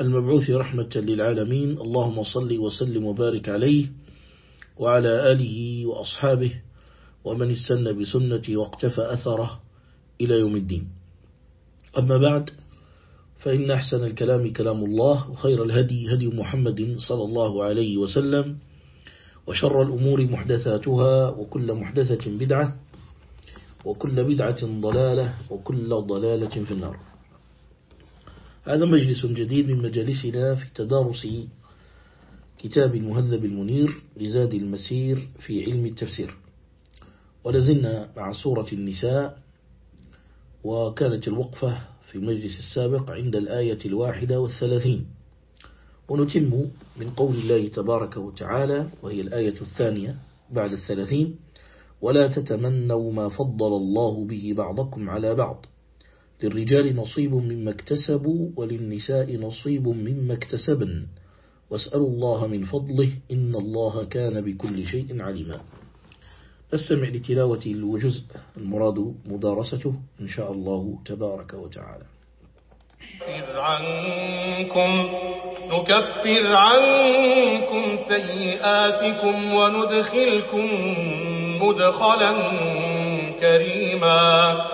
المبعوث رحمة للعالمين. اللهم صل وسلم وبارك عليه وعلى آله وأصحابه ومن استنى بسنته واقتفى أثره إلى يوم الدين. أما بعد فإن أحسن الكلام كلام الله وخير الهدي هدي محمد صلى الله عليه وسلم وشر الأمور محدثاتها وكل محدثة بدعة وكل بدعة ضلالة وكل ضلالة في النار. هذا مجلس جديد من مجالسنا في تدارس كتاب المهذب المنير لزاد المسير في علم التفسير. ولازلنا مع سورة النساء وكانت الوقفة في المجلس السابق عند الآية الواحدة والثلاثين. ونتم من قول الله تبارك وتعالى وهي الآية الثانية بعد الثلاثين ولا تتمنوا ما فضل الله به بعضكم على بعض للرجال نصيب مما اكتسبوا وللنساء نصيب مما اكتسبن. واسألوا الله من فضله إن الله كان بكل شيء عليما. نستمع لتلاوة الوجزء المراد مدارسته إن شاء الله تبارك وتعالى. نكفر عنكم نكفر عنكم سيئاتكم وندخلكم مدخلا كريما.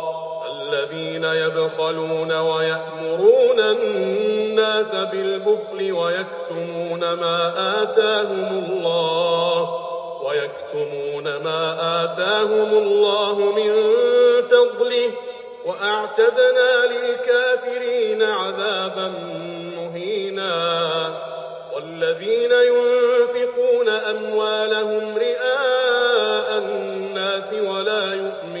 الذين يبخلون ويأمرون الناس بالبخل ويكتمون ما آتاهم الله ويكتمون ما آتاهم الله من فضله وأعتدنا للكافرين عذابا مهينا والذين ينفقون أموالهم رئاء الناس ولا يؤمنون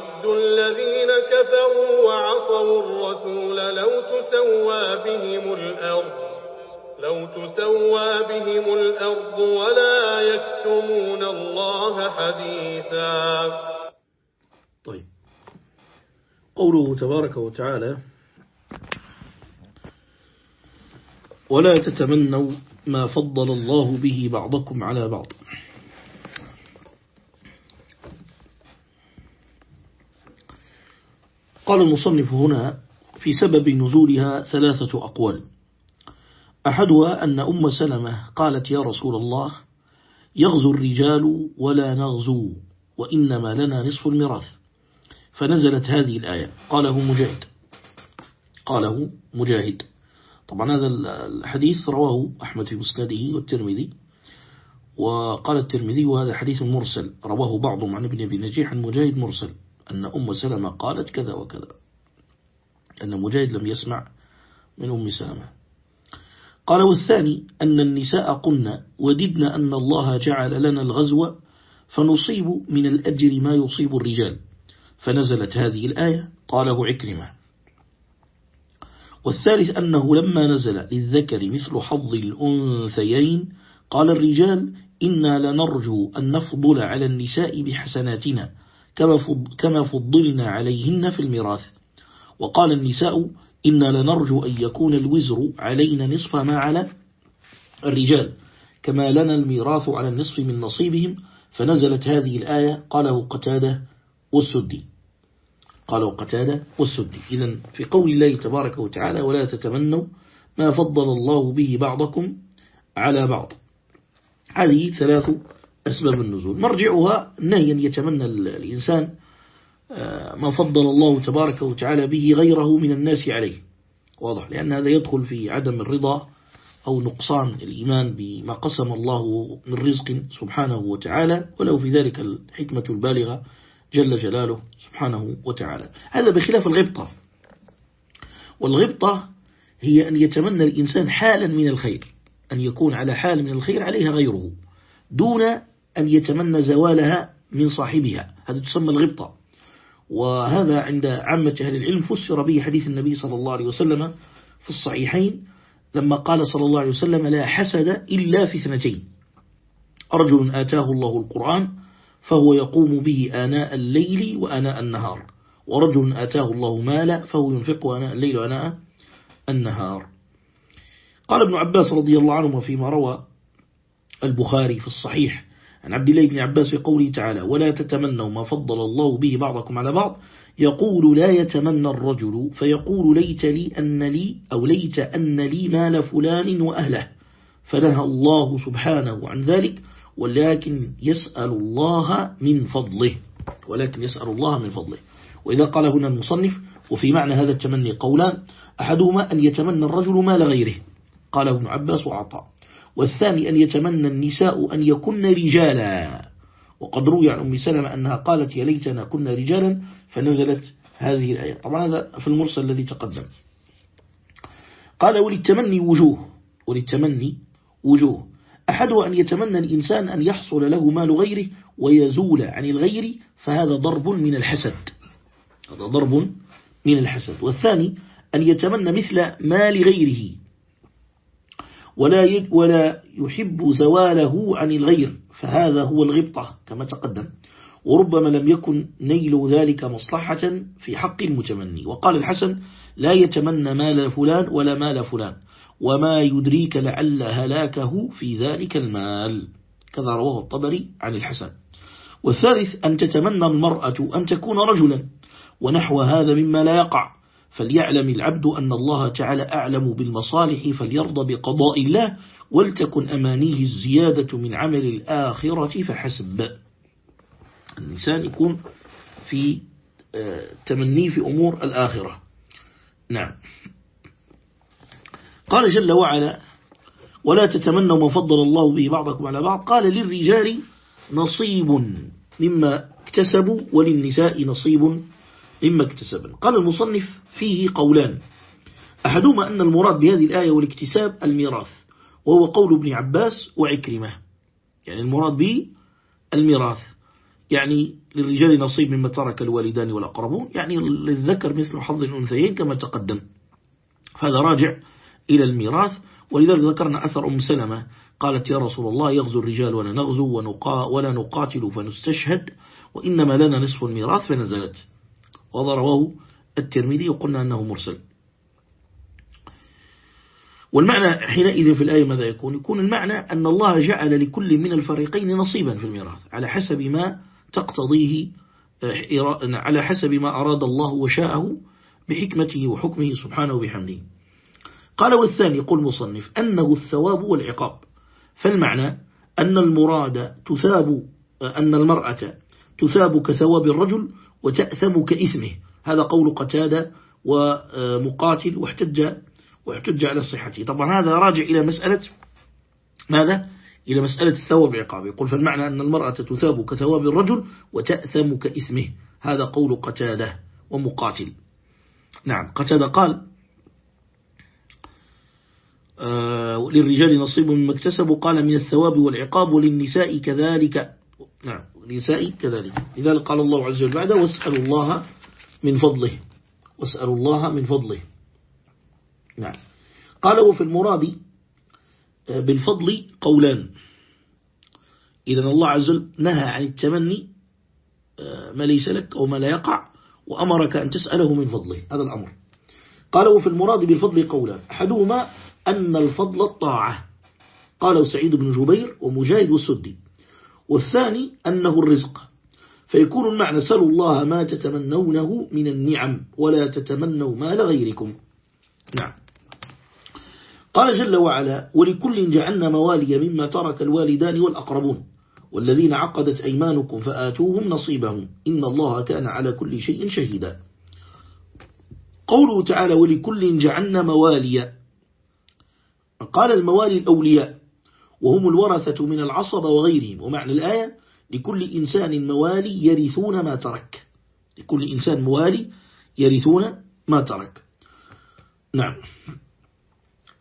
يود الذين كفروا وعصوا الرسول لو تسوى بهم الأرض لو تسوى بهم الأرض ولا يكتمون الله حديثا. طيب. قوله تبارك وتعالى ولا تتمنوا ما فضل الله به بعضكم على بعض. قال المصنف هنا في سبب نزولها ثلاثة أقوال. أحدها أن أم سلمة قالت يا رسول الله يغزو الرجال ولا نغزو وإنما لنا نصف الميراث. فنزلت هذه الآية. قاله مجاهد. قاله مجاهد. طبعا هذا الحديث رواه أحمد في مسنده والترمذي. وقال الترمذي وهذا حديث مرسل. رواه بعضهم عن ابن أبي نجيح عن مجاهد مرسل. أن أم سلمة قالت كذا وكذا. أن مجاهد لم يسمع من أم سلمة. قال والثاني أن النساء قلنا وددنا أن الله جعل لنا الغزو فنصيب من الأجر ما يصيب الرجال. فنزلت هذه الآية قاله عكرمة. والثالث أنه لما نزل للذكر مثل حظ الأنثيين قال الرجال إنا لنرجو أن نفضل على النساء بحسناتنا كما فضلنا عليهن في الميراث. وقال النساء إنا لنرجو أن يكون الوزر علينا نصف ما على الرجال كما لنا الميراث على النصف من نصيبهم فنزلت هذه الآية. قاله قتادة والسدي. قاله قتادة والسدي. إذا في قول الله تبارك وتعالى ولا تتمنوا ما فضل الله به بعضكم على بعض. هذه ثلاث أسباب النزول. مرجعها نهيا يتمنى الإنسان آه، ما فضل الله تبارك وتعالى به غيره من الناس عليه. واضح لأن هذا يدخل في عدم الرضا أو نقصان الإيمان بما قسم الله من رزق سبحانه وتعالى ولو في ذلك الحكمة البالغة جل جلاله سبحانه وتعالى. هذا بخلاف الغبطة. والغبطة هي أن يتمنى الإنسان حالا من الخير أن يكون على حال من الخير عليها غيره دون أن يتمنى زوالها من صاحبها. هذا تسمى الغبطة. وهذا عند عامة أهل العلم فسر به حديث النبي صلى الله عليه وسلم في الصحيحين لما قال صلى الله عليه وسلم لا حسد إلا في اثنتين. رجل آتاه الله القرآن فهو يقوم به آناء الليل وآناء النهار. ورجل آتاه الله مالا فهو ينفق آناء الليل وآناء النهار. قال ابن عباس رضي الله عنه فيما روى البخاري في الصحيح عن عبد الله بن عباس في قوله تعالى ولا تتمنوا ما فضل الله به بعضكم على بعض. يقول لا يتمنى الرجل. فيقول ليت لي أن لي أو ليت أن لي مال فلان وأهله. فنهى الله سبحانه عن ذلك ولكن يسأل الله من فضله. ولكن يسأل الله من فضله. وإذا قال هنا المصنف وفي معنى هذا التمني قولان أحدهما أن يتمنى الرجل مال غيره. قال ابن عباس وعطاء. والثاني أن يتمنى النساء أن يكن رجالا. وقد روي عن أم سلمة أنها قالت يا ليتنا كنا رجالا فنزلت هذه الآية. طبعا هذا في المرسل الذي تقدم. قال وللتمني وجوه. وللتمني وجوه. أحدها أن يتمنى الإنسان أن يحصل له مال غيره ويزول عن الغير فهذا ضرب من الحسد. هذا ضرب من الحسد. والثاني أن يتمنى مثل مال غيره. ولا ولا يحب زواله عن الغير فهذا هو الغبطة كما تقدم. وربما لم يكن نيل ذلك مصلحة في حق المتمني. وقال الحسن لا يتمنى مال فلان ولا مال فلان وما يدريك لعل هلاكه في ذلك المال. كذا رواه الطبري عن الحسن. والثالث أن تتمنى المرأة أن تكون رجلا ونحو هذا مما لا يقع. فليعلم العبد أن الله تعالى أعلم بالمصالح فليرضى بقضاء الله ولتكن أمانيه الزيادة من عمل الآخرة فحسب. الإنسان يكون في آه، تمنيه في أمور الآخرة. نعم. قال جل وعلا ولا تتمنوا ما فضل الله به بعضكم على بعض قال للرجال نصيب مما اكتسبوا وللنساء نصيب مما اكتسبن قال المصنف فيه قولان. أحدهما أن المراد بهذه الآية والاكتساب الميراث وهو قول ابن عباس وعكرمة. يعني المراد به الميراث. يعني للرجال نصيب مما ترك الوالدان والأقربون يعني للذكر مثل حظ الأنثيين كما تقدم. هذا راجع إلى الميراث ولذلك ذكرنا أثر أم سلمة. قالت يا رسول الله يغزو الرجال ولا نغزو ولا نقاتل فنستشهد وإنما لنا نصف الميراث فنزلت. وضروه الترمذي وقلنا أنه مرسل. والمعنى حينئذ في الآية ماذا يكون؟ يكون المعنى أن الله جعل لكل من الفريقين نصيبا في الميراث على حسب ما تقتضيه على حسب ما أراد الله وشاءه بحكمته وحكمه سبحانه وبحمده. قال والثاني يقول مصنف أنه الثواب والعقاب. فالمعنى أن المراد تثاب أن المرأة تثاب كثواب الرجل وتأثم كإثمه. هذا قول قتادة ومقاتل واحتج واحتج على صحته. طبعا هذا راجع إلى مسألة ماذا؟ إلى مسألة الثواب والعقاب يقول فالمعنى أن المرأة تثاب كثواب الرجل وتأثم كإثمه. هذا قول قتادة ومقاتل. نعم قتادة قال آه، للرجال نصيب مما اكتسبوا قال من الثواب والعقاب وللنساء كذلك. نعم. النساء كذلك. لذلك قال الله عز وجل بعد واسألوا الله من فضله. واسألوا الله من فضله. نعم. قال وفي المراد آه، بالفضل قولان. إذا الله عز وجل نهى عن التمني آه، ما ليس لك أو ما لا يقع وأمرك أن تسأله من فضله. هذا الأمر. قال وفي المراد بالفضل قولان. أحدهما أن الفضل الطاعة. قاله سعيد بن جبير ومجاهد والسدي. والثاني أنه الرزق. فيكون المعنى سلوا الله ما تتمنونه من النعم ولا تتمنوا ما لغيركم نعم. قال جل وعلا ولكل جعلنا موالي مما ترك الوالدان والأقربون والذين عقدت أيمانكم فآتوهم نصيبهم. إن الله كان على كل شيء شهيدا. قوله تعالى ولكل جعلنا موالي قال الموالي الأولياء وهم الورثة من العصب وغيرهم. ومعنى الآية لكل إنسان موالي يرثون ما ترك. لكل إنسان موالي يرثون ما ترك. نعم.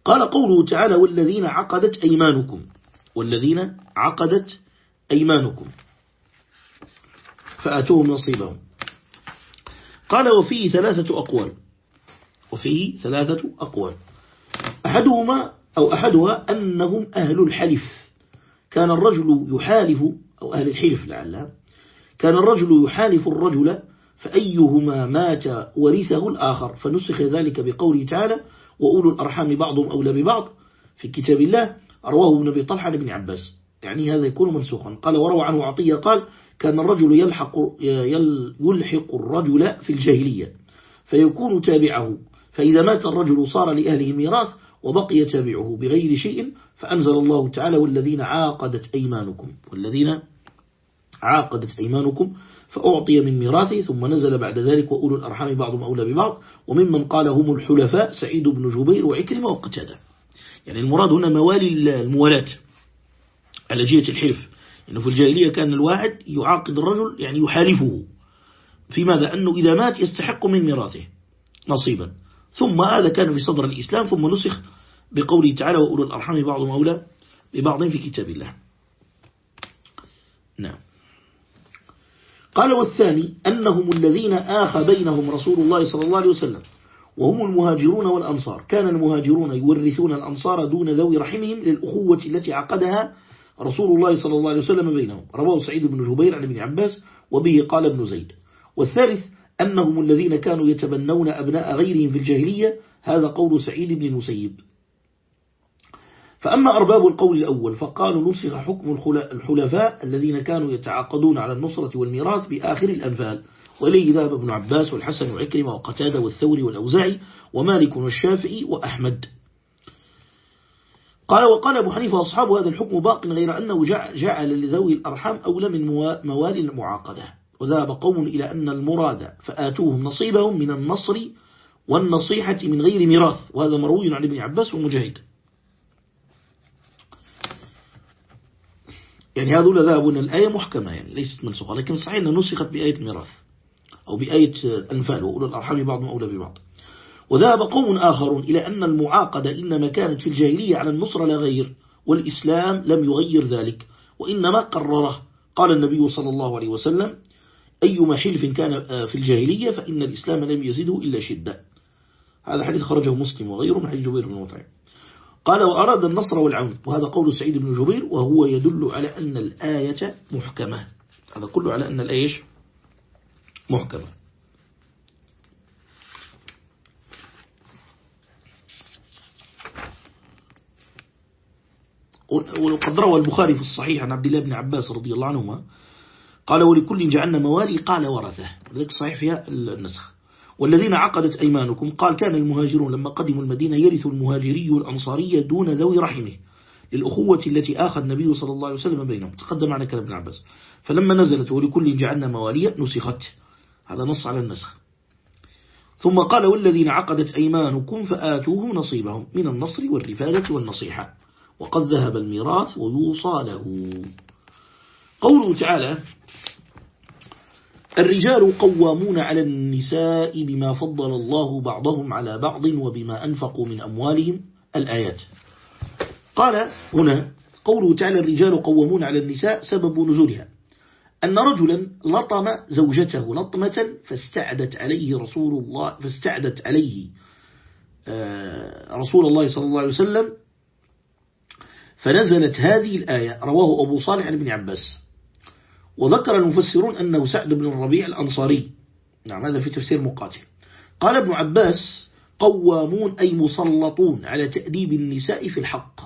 قال قوله تعالى والذين عقدت أيمانكم. والذين عقدت أيمانكم. فآتوهم نصيبهم. قال وفيه ثلاثة أقوال. وفيه ثلاثة أقوال. أحدهما أو أحدها أنهم أهل الحلف. كان الرجل يحالف أو أهل الحلف لعلها كان الرجل يحالف الرجل فأيهما مات ورثه الآخر. فنسخ ذلك بقوله تعالى وأولو الأرحام بعضهم أولى ببعض. في كتاب الله رواه ابن أبي طلحة بن عباس. يعني هذا يكون منسوخا. قال وروى عنه عطية قال كان الرجل يلحق, يلحق الرجل في الجاهلية فيكون تابعه. فإذا مات الرجل صار لأهله ميراث وبقي تابعه بغير شيء فأنزل الله تعالى والذين عاقدت أيمانكم والذين عاقدت أيمانكم فأعطي من ميراثه ثم نزل بعد ذلك وأولو الأرحام بعضهم أولى ببعض وممن قال هم الحلفاء سعيد بن جبير وعكرمة وقتادة. يعني المراد هنا موالي الموالاة على جهة الحلف. إنه في الجاهلية كان الواحد يعاقد الرجل يعني يحالفه. في ماذا؟ أنه إذا مات يستحق من ميراثه نصيبا. ثم هذا كان في صدر الإسلام ثم نسخ بقوله تعالى وأولو الأرحام بعضهم أولى ببعض في كتاب الله. نعم. قال والثاني أنهم الذين آخى بينهم رسول الله صلى الله عليه وسلم وهم المهاجرون والأنصار. كان المهاجرون يورثون الأنصار دون ذوي رحمهم للأخوة التي عقدها رسول الله صلى الله عليه وسلم بينهم. رواه سعيد بن جبير عن ابن عباس وبه قال ابن زيد. والثالث أنهم الذين كانوا يتبنون أبناء غيرهم في الجاهلية هذا قول سعيد بن المسيب. فأما أرباب القول الأول فقالوا نسخ حكم الحلفاء الذين كانوا يتعاقدون على النصرة والميراث بآخر الأنفال. وإليه ذهب ابن عباس والحسن وعكرمة وقتادة والثوري والأوزاعي ومالك والشافعي وأحمد. قال وقال أبو حنيفة أصحاب هذا الحكم باق غير أنه جعل لذوي الأرحام أولى من موالي المعاقدة. وذهب قوم إلى أن المراد فآتوهم نصيبهم من النصر والنصيحة من غير ميراث. وهذا مروي عن ابن عباس ومجاهد. يعني هذول ذهبوا أن الآية محكمة يعني ليست منسوخة لكن صحيح أنها نسخت بآية الميراث أو بآية الأنفال وأولو الأرحام بعضهم أولى ببعض. وذهب قوم آخرون إلى أن المعاقدة إنما كانت في الجاهلية على النصر لا غير والإسلام لم يغير ذلك وإنما قرره. قال النبي صلى الله عليه وسلم أيما حلف كان في الجاهلية فإن الإسلام لم يزده إلا شدة. هذا حديث خرجه مسلم وغيره من حديث جبير بن مطعم. قال وأراد النصر والعون. وهذا قول سعيد بن جبير وهو يدل على أن الآية محكمة. هذا كله على أن الآية محكمة. وقد روى البخاري في الصحيح عن عبد الله بن عباس رضي الله عنهما قال ولكل جعلنا موالي قال ورثه. ذلك صحيح فيها النسخ. والذين عقدت أيمانكم قال كان المهاجرون لما قدموا المدينة يرث المهاجري الأنصاري دون ذوي رحمه للأخوة التي آخذ النبي صلى الله عليه وسلم بينهم. تقدم معنا كلام ابن عباس. فلما نزلت ولكل جعلنا موالية نسخت. هذا نص على النسخ. ثم قال والذين عقدت أيمانكم فآتوه نصيبهم من النصر والرفادة والنصيحة. وقد ذهب الميراث ويوصى له. قوله تعالى الرجال قوامون على النساء بما فضل الله بعضهم على بعض وبما أنفقوا من أموالهم. الآيات. قال هنا قوله تعالى الرجال قوامون على النساء سبب نزولها. أن رجلا لطم زوجته لطمة فاستعدت عليه رسول الله فاستعدت عليه آه، رسول الله صلى الله عليه وسلم. فنزلت هذه الآية رواه أبو صالح ابن عباس. وذكر المفسرون أنه سعد بن الربيع الأنصاري. نعم هذا في تفسير مقاتل. قال ابن عباس قوامون أي مسلطون على تأديب النساء في الحق.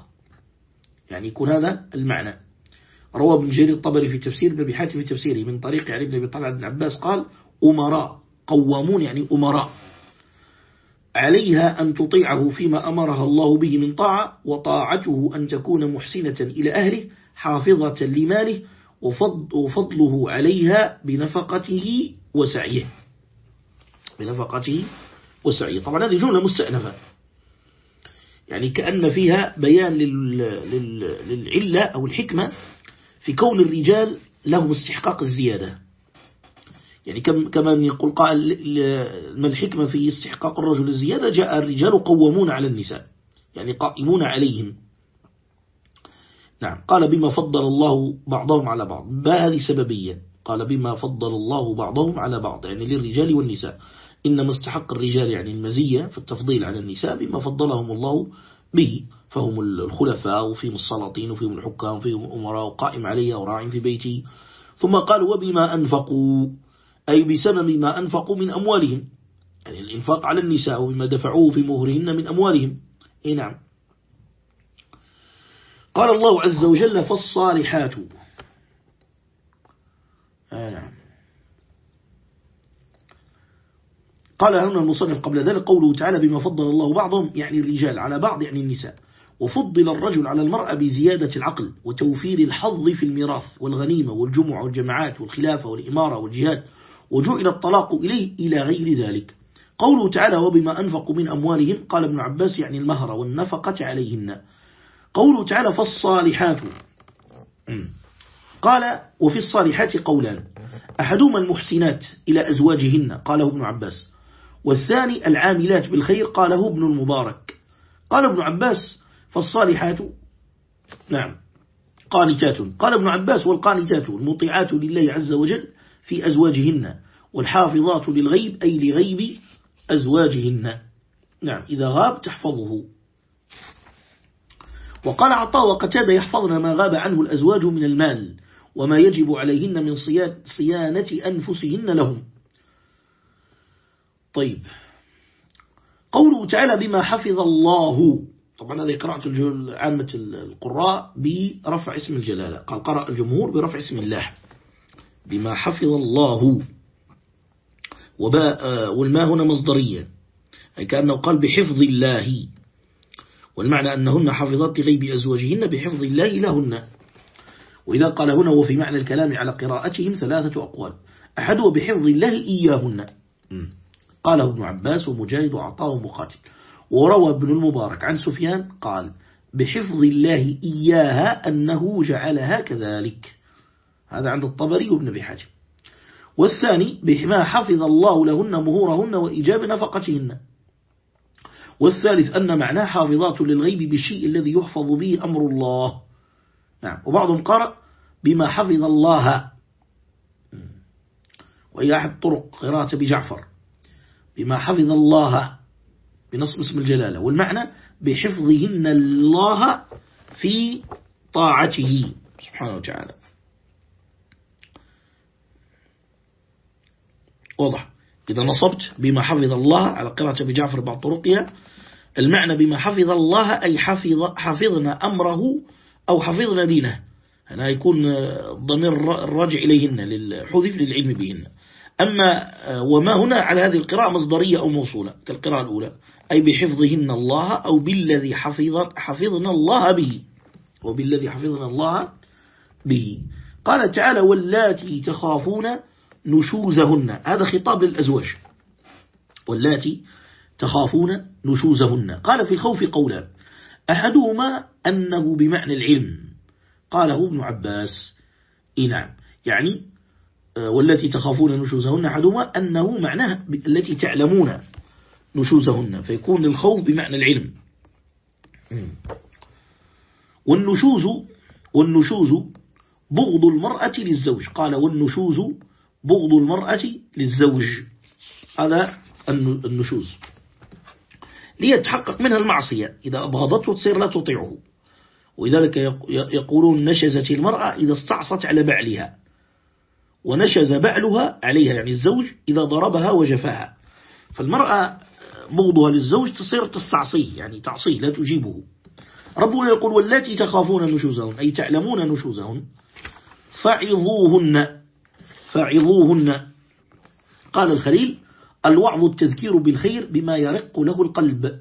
يعني يكون هذا المعنى. روى ابن جرير الطبري في تفسير ابن أبي حاتم في تفسيره. من طريق علي بن أبي بن عباس قال أمراء. قوامون يعني أمراء. عليها أن تطيعه فيما أمرها الله به من طاعة وطاعته أن تكون محسنة إلى أهله حافظة لماله وفضله عليها بنفقته وسعيه. بنفقته وسعيه. طبعا هذه جملة مستأنفة. يعني كأن فيها بيان للعلة أو الحكمة في كون الرجال لهم استحقاق الزيادة. يعني كما يقول قال ما الحكمة في استحقاق الرجل الزيادة؟ جاء الرجال قومون على النساء. يعني قائمون عليهم. نعم. قال بما فضل الله بعضهم على بعض. ما هذه سببية؟ قال بما فضل الله بعضهم على بعض يعني للرجال والنساء. إنما استحق الرجال يعني المزية في التفضيل على النساء بما فضلهم الله به. فهم الخلفاء وفيهم السلاطين وفيهم الحكام وفيهم الأمراء وقائم عليها وراع في بيتي. ثم قالوا وبما أنفقوا أي بسبب ما أنفقوا من أموالهم. يعني الإنفاق على النساء وبما دفعوه في مهرهن من أموالهم. إيه نعم. قال الله عز وجل فالصالحات. آه نعم. قال هنا المصنف قبل ذلك قوله تعالى بما فضل الله بعضهم يعني الرجال على بعض يعني النساء. وفضل الرجل على المرأة بزيادة العقل وتوفير الحظ في الميراث والغنيمة والجمع والجماعات والخلافة والإمارة والجهاد وجعل الطلاق إليه إلى غير ذلك. قوله تعالى وبما أنفقوا من أموالهم قال ابن عباس يعني المهر والنفقة عليهن. قوله تعالى فالصالحات. قال وفي الصالحات قولان. أحدهما المحسنات إلى أزواجهن قاله ابن عباس. والثاني العاملات بالخير قاله ابن المبارك. قال ابن عباس فالصالحات نعم قانتات. قال ابن عباس والقانتات المطيعات لله عز وجل في أزواجهن والحافظات للغيب أي لغيب أزواجهن. نعم إذا غاب تحفظه. وقال عطاء وقتاد يحفظن ما غاب عنه الأزواج من المال وما يجب عليهن من صيانة أنفسهن لهم. طيب. قوله تعالى بما حفظ الله. طبعا هذه قراءة عامة القراء برفع اسم الجلالة. قال قرأ الجمهور برفع اسم الله. بما حفظ الله. وباء والما هنا مصدرية أي كأنه قال بحفظ الله. والمعنى أنهن حفظات لغيب أزواجهن بحفظ الله لهن. وإذا قال هنا وفي معنى الكلام على قراءتهم ثلاثة أقوال. أحدها بحفظ الله إياهن. قاله ابن عباس ومجاهد وعطاه ومقاتل. وروى ابن المبارك عن سفيان قال بحفظ الله إياها أنه جعلها كذلك. هذا عند الطبري وابن أبي حاتم. والثاني بما حفظ الله لهن مهورهن وإجاب نفقتهن. والثالث أن معناه حافظات للغيب بالشيء الذي يحفظ به أمر الله. نعم. وبعضهم قرأ بما حفظ الله. وهي أحد طرق قراءة بجعفر. بما حفظ الله. بنصب اسم الجلالة. والمعنى بحفظهن الله في طاعته. سبحانه وتعالى. واضح. إذا نصبت بما حفظ الله على قراءة بجعفر بعض طرقها المعنى بما حفظ الله أي حفظ حفظنا أمره أو حفظنا دينه. هنا يكون الضمير الراجع إليهن للحذف للعلم بهن. أما وما هنا على هذه القراءة مصدرية أو موصولة كالقراءة الأولى أي بحفظهن الله أو بالذي حفظ حفظنا الله به وبالذي حفظنا الله به. قال تعالى واللاتي تخافون نشوزهن. هذا خطاب للأزواج. واللاتي تخافون نشوزهن. قال في الخوف قولا. أحدهما أنه بمعنى العلم. قاله ابن عباس. إيه نعم. يعني آه، والتي تخافون نشوزهن أحدهما أنه معناه التي تعلمون نشوزهن. فيكون الخوف بمعنى العلم. والنشوز والنشوز بغض المرأة للزوج. قال والنشوز بغض المرأة للزوج. هذا النشوز. ليتحقق منها المعصية. إذا أبغضته تصير لا تطيعه. ولذلك يقولون نشزت المرأة إذا استعصت على بعلها. ونشز بعلها عليها يعني الزوج إذا ضربها وجفاها. فالمرأة بغضها للزوج تصير تستعصيه يعني تعصيه لا تجيبه. ربنا يقول والتي تخافون نشوزهن. أي تعلمون نشوزهن. فعظوهن. فعظوهن. قال الخليل الوعظ التذكير بالخير بما يرق له القلب.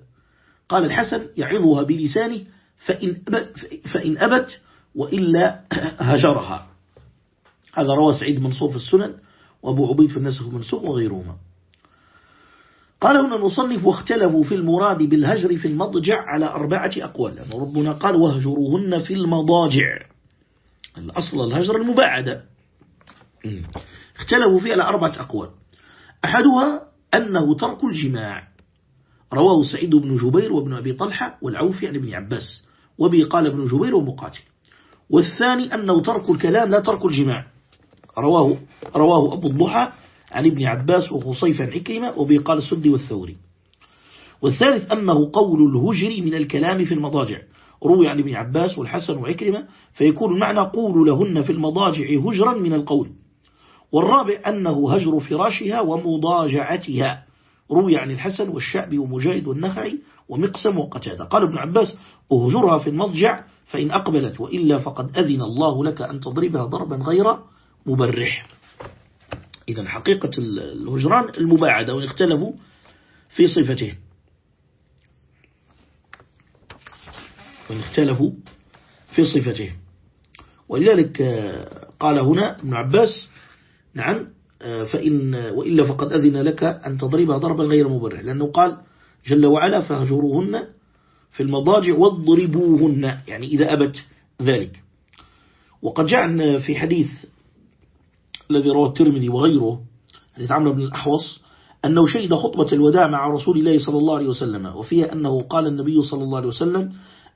قال الحسن يعظها بلسانه فإن أبت, فإن أبت وإلا هجرها. هذا روى سعيد منصور في السنن وأبو عبيد في النسخ المنسوخ وغيرهما. قال هنا المصنف واختلفوا في المراد بالهجر في المضجع على أربعة أقوال. لأن ربنا قال وهجروهن في المضاجع. الأصل الهجر المباعدة اختلفوا فيه على أربعة أقوال. أحدها أنه ترك الجماع. رواه سعيد بن جبير وابن أبي طلحة والعوفي عن ابن عباس. وبه قال ابن جبير ومقاتل. والثاني أنه ترك الكلام لا ترك الجماع. رواه, رواه أبو الضحى عن ابن عباس وخصيف عن عكرمة وبه قال السدي والثوري. والثالث أنه قول الهجر من الكلام في المضاجع. روي عن ابن عباس والحسن وعكرمة فيكون المعنى قول لهن في المضاجع هجرا من القول. والرابع أنه هجر فراشها ومضاجعتها. روي عن الحسن والشعبي ومجاهد والنخعي ومقسم وقتادة. قال ابن عباس أهجرها في المضجع فإن أقبلت وإلا فقد أذن الله لك أن تضربها ضربا غير مبرح. إذا حقيقة الهجران المباعدة وإن اختلفوا في صفته. وإن اختلفوا في صفته. ولذلك قال هنا ابن عباس نعم. آه، فإن وإلا فقد أذن لك أن تضربها ضربا غير مبرح لأنه قال جل وعلا فهجروهن في المضاجع واضربوهن يعني إذا أبت ذلك. وقد جاء في حديث الذي رواه الترمذي وغيره حديث عمرو بن الأحوص أنه شهد خطبة الوداع مع رسول الله صلى الله عليه وسلم وفيها أنه قال النبي صلى الله عليه وسلم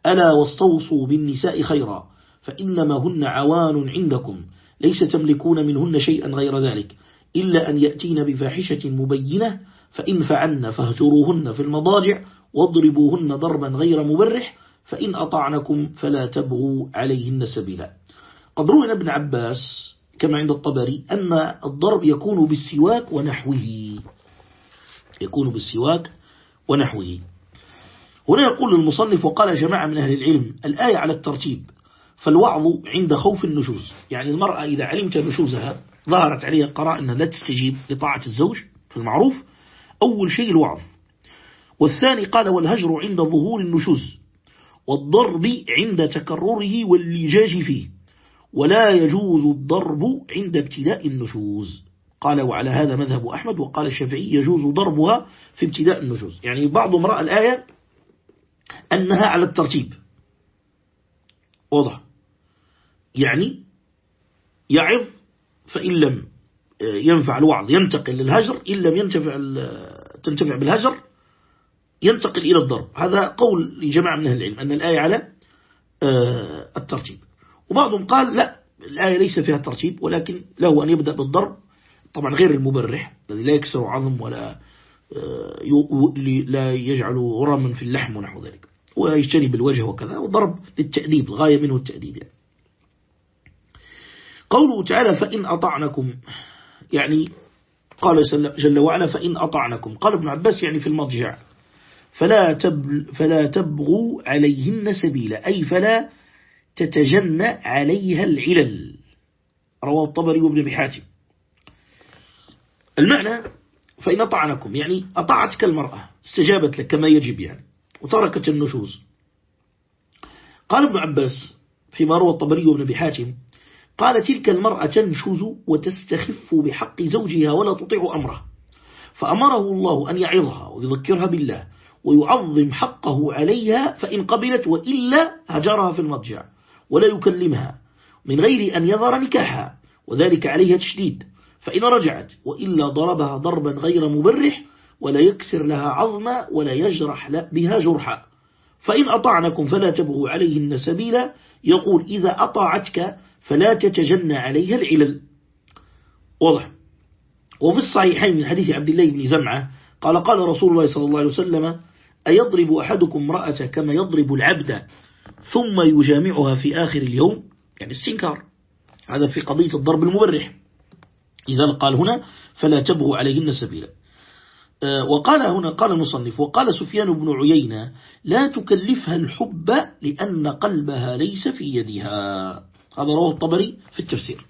ألا واستوصوا بالنساء خيرا فإنما هن عوان عندكم. ليس تملكون منهن شيئا غير ذلك إلا أن يأتين بفاحشة مبينة فإن فعلن فاهجروهن في المضاجع واضربوهن ضربا غير مبرح فإن أطعنكم فلا تبغوا عليهن سبيلا. قد روينا ابن عباس كما عند الطبري أن الضرب يكون بالسواك ونحوه. يكون بالسواك ونحوه. هنا يقول المصنف وقال جماعة من أهل العلم الآية على الترتيب. فالوعظ عند خوف النشوز. يعني المرأة إذا علمت نشوزها ظهرت عليها قرائن لا تستجيب لطاعة الزوج في المعروف أول شيء الوعظ. والثاني قال والهجر عند ظهور النشوز والضرب عند تكرره واللجاج فيه ولا يجوز الضرب عند ابتداء النشوز. قال وعلى هذا مذهب أحمد وقال الشافعي يجوز ضربها في ابتداء النشوز. يعني بعضهم رأى الآية أنها على الترتيب. واضح؟ يعني يعظ فإن لم ينفع الوعظ ينتقل للهجر إن لم ينتفع تنتفع بالهجر ينتقل إلى الضرب. هذا قول لجماعة من أهل العلم أن الآية على آه، الترتيب. وبعضهم قال لا الآية ليس فيها ترتيب ولكن له أن يبدأ بالضرب. طبعا غير المبرح الذي لا يكسر عظم ولا آه، لا يجعل غرما في اللحم ونحو ذلك. ويجتنب الوجه وكذا وضرب للتأديب الغاية منه التأديب يعني. قوله تعالى فإن أطعنكم يعني قال جل وعلا فإن أطعنكم. قال ابن عباس يعني في المضجع فلا, تب فلا تبغوا عليهن سبيلا أي فلا تتجنى عليها العلل. رواه الطبري وابن بحاتم. المعنى فإن أطعنكم يعني أطاعتك المرأة استجابت لك كما يجب يعني وتركت النشوز. قال ابن عباس فيما روى الطبري وابن بحاتم قال تلك المرأة تنشز وتستخف بحق زوجها ولا تطيع أمره. فأمره الله أن يعظها ويذكرها بالله ويعظم حقه عليها فإن قبلت وإلا هجرها في المضجع ولا يكلمها من غير أن يظهر نكاحها وذلك عليها تشديد. فإن رجعت وإلا ضربها ضربا غير مبرح ولا يكسر لها عظما ولا يجرح بها جرحا. فإن أطعنكم فلا تبغوا عليهن سبيلا. يقول إذا أطاعتك فلا تتجنى عليها العلل. واضح. وفي الصحيحين من حديث عبد الله بن زمعة قال قال رسول الله صلى الله عليه وسلم أيضرب أحدكم امرأة كما يضرب العبد ثم يجامعها في آخر اليوم؟ يعني استنكار. هذا في قضية الضرب المبرح. إذا قال هنا فلا تبغوا عليهن سبيلا. آه، وقال هنا قال المصنف وقال سفيان بن عيينة لا تكلفها الحب لأن قلبها ليس في يدها. هذا رواه الطبري في التفسير.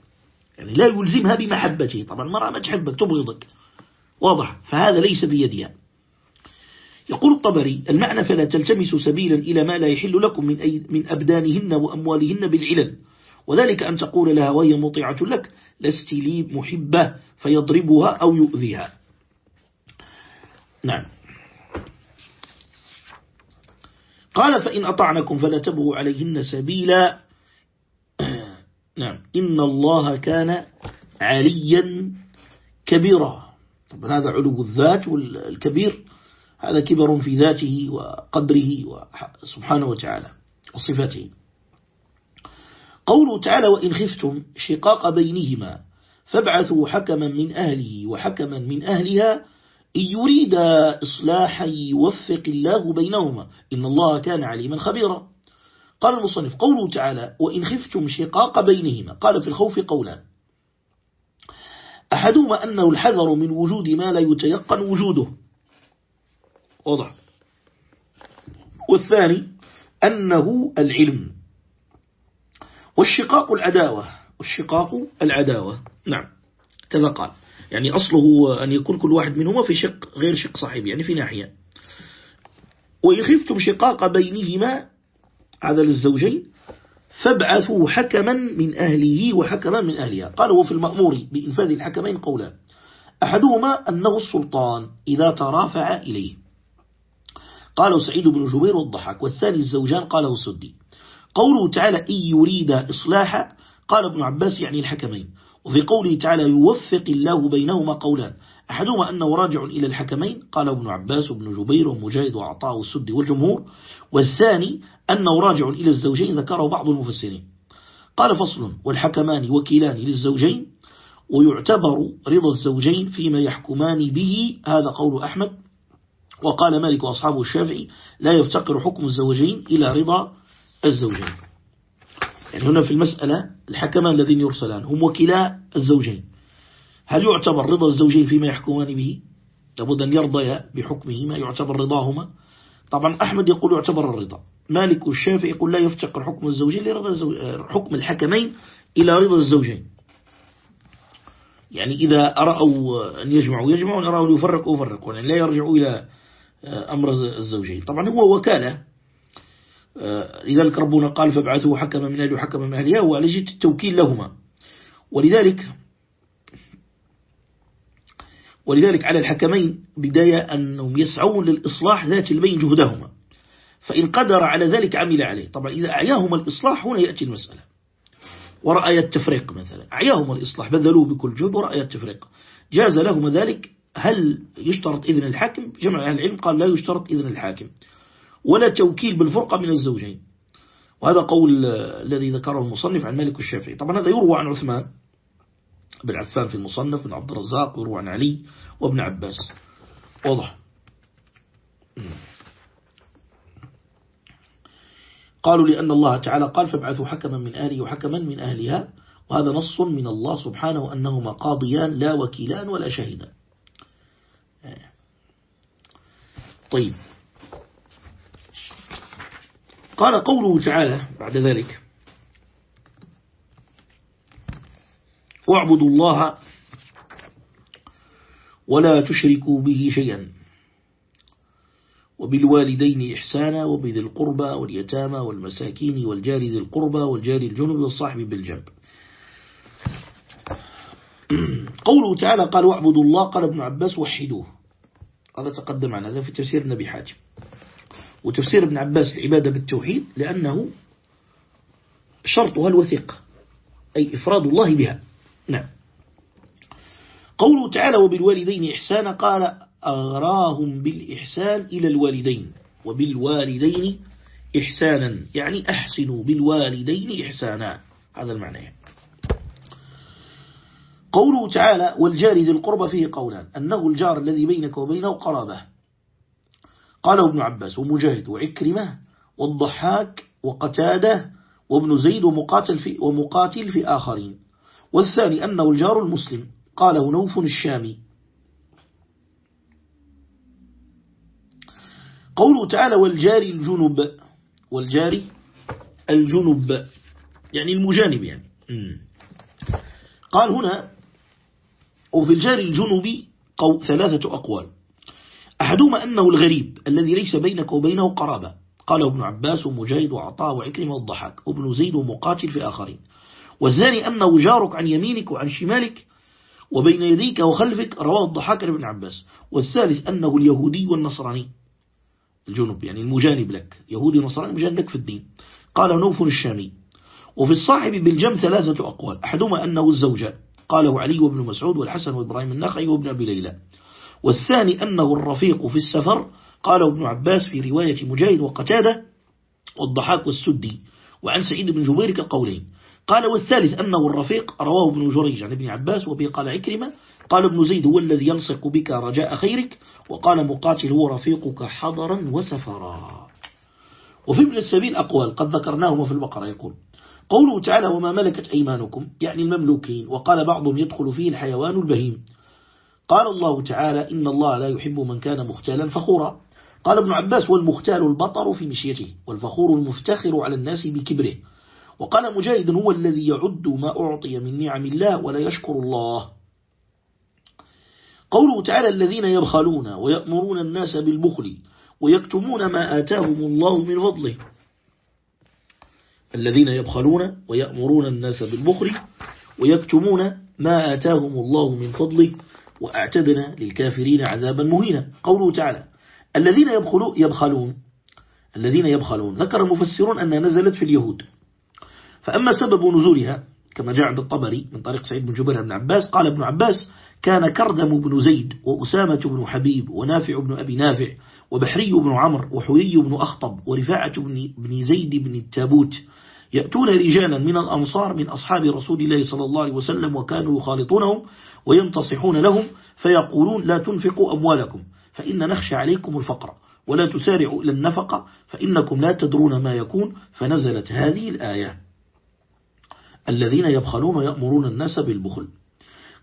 يعني لا يلزمها بمحبته. طبعا المرأة ما تحبك تبغضك واضح. فهذا ليس بيدها. يقول الطبري المعنى فلا تلتمسوا سبيلا إلى ما لا يحل لكم من, أي من أبدانهن وأموالهن بالعلل. وذلك أن تقول لها وهي مطيعة لك لست لي محبة فيضربها أو يؤذيها. نعم. قال فإن أطعنكم فلا تبغوا عليهن سبيلا نعم. إن الله كان عليا كبيرا. طبعا هذا علو الذات والكبير. هذا كبر في ذاته وقدره سبحانه وتعالى وصفاته. قوله تعالى وإن خفتم شقاق بينهما فابعثوا حكما من أهله وحكما من أهلها إن يريد إصلاحا يوفق الله بينهما إن الله كان عليما خبيرا. قال المصنف قوله تعالى وإن خفتم شقاق بينهما. قال في الخوف قولا أحدهما أنه الحذر من وجود ما لا يتيقن وجوده. واضح. والثاني أنه العلم. والشقاق العداوة. والشقاق العداوة. نعم. كذا قال. يعني أصله أن يكون كل واحد منهما في شق غير شق صاحب يعني في ناحية. وإن خفتم شقاق بينهما هذا للزوجين فابعثوا حكما من أهله وحكما من أهلها. قال وفي المأمور بإنفاذ الحكمين قولان أحدهما أنه السلطان إذا ترافع إليه. قاله سعيد بن جبير والضحك والثاني الزوجان قاله السدي قوله تعالى إن يريد إصلاحا قال ابن عباس يعني الحكمين. وفي قوله تعالى يوفق الله بينهما قولان أحدهما أنه راجع إلى الحكمين قال ابن عباس وابن جبير ومجاهد وعطاء والسدي والجمهور. والثاني أنه راجع إلى الزوجين ذكره بعض المفسرين. قال فصل والحكمان وكيلان للزوجين ويعتبر رضا الزوجين فيما يحكمان به هذا قول أحمد. وقال مالك وأصحابه الشافعي لا يفتقر حكم الزوجين إلى رضا الزوجين. يعني هنا في المسألة الحكمان الذين يرسلان هم وكلاء الزوجين. هل يعتبر رضا الزوجين فيما يحكمان به؟ لابد أن يرضيا بحكمهما يعتبر رضاهما. طبعا أحمد يقول يعتبر الرضا. مالك والشافعي يقول لا يفتقر حكم الزوجين لرضا الزوج... حكم الحكمين إلى رضا الزوجين. يعني إذا أرأوا أن يجمعوا يجمعوا أن أرأوا يفرقوا يفرقوا. يعني لا يرجعوا إلى أمر الزوجين. طبعا هو وكالة. لذلك ربنا قال فابعثوا حكما من أهل وحكما من أهلها وعلى جهة التوكيل لهما. ولذلك ولذلك على الحكمين بداية أنهم يسعون للإصلاح ذات البين جهدهما. فإن قدر على ذلك عمل عليه. طبعا إذا أعياهما الإصلاح هنا يأتي المسألة. ورأي التفريق مثلا. أعياهما الإصلاح بذلوه بكل جهد ورأي التفريق. جاز لهما ذلك هل يشترط إذن الحاكم؟ جمع أهل العلم قال لا يشترط إذن الحاكم. ولا توكيل بالفرقة من الزوجين. وهذا قول الذي ذكره المصنف عن مالك الشافعي. طبعا هذا يروى عن عثمان بن عفان في المصنف بن عبد الرزاق ويروى عن علي وابن عباس. واضح؟ قالوا لأن الله تعالى قال فابعثوا حكما من أهله وحكما من أهلها وهذا نص من الله سبحانه أنهما قاضيان لا وكيلان ولا شهيدان. طيب. قال قوله تعالى بعد ذلك واعبدوا الله ولا تشركوا به شيئا. وبالوالدين إحسانا وبذي القربى واليتامى والمساكين والجار ذي القربى والجار الجنب والصاحب بالجنب. قوله تعالى قال واعبدوا الله قال ابن عباس وحدوه. هذا تقدم عن هذا في تفسير النبي حاتم. وتفسير ابن عباس العبادة بالتوحيد لأنه شرطها الوثيق أي إفراد الله بها. نعم. قوله تعالى وبالوالدين إحسانا قال أغراهم بالإحسان إلى الوالدين وبالوالدين إحسانا يعني أحسنوا بالوالدين إحسانا. هذا المعنى. يعني. قوله تعالى والجار ذي القربى فيه قولان أنه الجار الذي بينك وبينه قرابة. قاله ابن عباس ومجاهد وعكرمة والضحاك وقتادة وابن زيد ومقاتل في, ومقاتل في آخرين. والثاني أنه الجار المسلم. قاله نوف الشامي قوله تعالى والجاري الجنب والجاري الجنب. يعني المجانب يعني. قال هنا وفي الجاري الجنبي ثلاثة أقوال. أحدهما أنه الغريب الذي ليس بينك وبينه قرابة. قال ابن عباس ومجاهد وعطاء وعكرمة والضحاك وابن زيد ومقاتل في آخرين. والثاني أنه جارك عن يمينك وعن شمالك وبين يديك وخلفك رواه الضحاك بن عباس. والثالث أنه اليهودي والنصراني. الجنوب يعني المجانب لك يهودي نصراني مجانب لك في الدين. قال نوف الشامي. وفي الصاحب بالجم ثلاثة أقوال. أحدهما أنه الزوجة قاله علي وابن مسعود والحسن وإبراهيم النخعي وابن أبي ليلى. والثاني أنه الرفيق في السفر. قاله ابن عباس في رواية مجاهد وقتادة والضحاك والسدي. وعن سعيد بن جبير كقولين. قال والثالث أنه الرفيق رواه ابن جريج عن ابن عباس وبه قال عكرمة. قال ابن زيد هو الذي يلصق بك رجاء خيرك وقال مقاتل هو رفيقك حضرا وسفرا. وفي ابن السبيل أقوال قد ذكرناهما في البقرة يقول قوله تعالى وما ملكت أيمانكم يعني المملوكين وقال بعضهم يدخل فيه الحيوان البهيم قال الله تعالى إن الله لا يحب من كان مختالا فخورا قال ابن عباس والمختال البطر في مشيته والفخور المفتخر على الناس بكبره وقال مجاهد هو الذي يعد ما أعطي من نعم الله ولا يشكر الله قوله تعالى الذين يبخلون ويأمرون الناس بالبخل ويكتمون ما آتاهم الله من فضله. الذين يبخلون ويأمرون الناس بالبخل ويكتمون ما آتاهم الله من فضله وأعتدنا للكافرين عذابا مهينا. قوله تعالى الذين يبخلون الذين يبخلون. ذكر المفسرون أنها نزلت في اليهود. فأما سبب نزولها كما جاء عند الطبري من طريق سعيد بن جبير بن عباس قال ابن عباس كان كردم بن زيد وأسامة بن حبيب ونافع بن أبي نافع وبحري بن عمرو وحوي بن أخطب ورفاعة بن زيد بن التابوت يأتون رجالا من الأنصار من أصحاب رسول الله صلى الله عليه وسلم وكانوا يخالطونهم وينتصحون لهم فيقولون لا تنفقوا أموالكم فإن نخشى عليكم الفقر ولا تسارعوا إلى النفقة فإنكم لا تدرون ما يكون فنزلت هذه الآية الذين يبخلون ويأمرون الناس بالبخل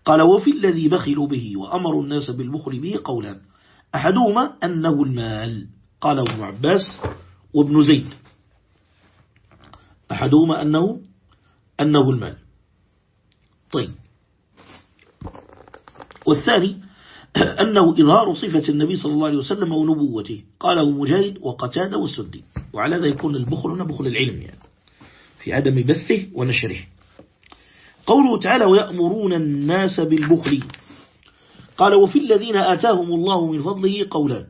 قال وفي الذي بخلوا به وأمروا الناس بالبخل به قولا. أحدهما أنه المال. قال ابن عباس وابن زيد. أحدهما أنه أنه المال. طيب. والثاني أنه إظهار صفة النبي صلى الله عليه وسلم ونبوته. قاله مجاهد وقتاد والسدي. وعلى ذا يكون البخل هنا بخل العلم يعني. في عدم بثه ونشره. قوله تعالى ويأمرون الناس بالبخل. قال وفي الذين آتاهم الله من فضله قولان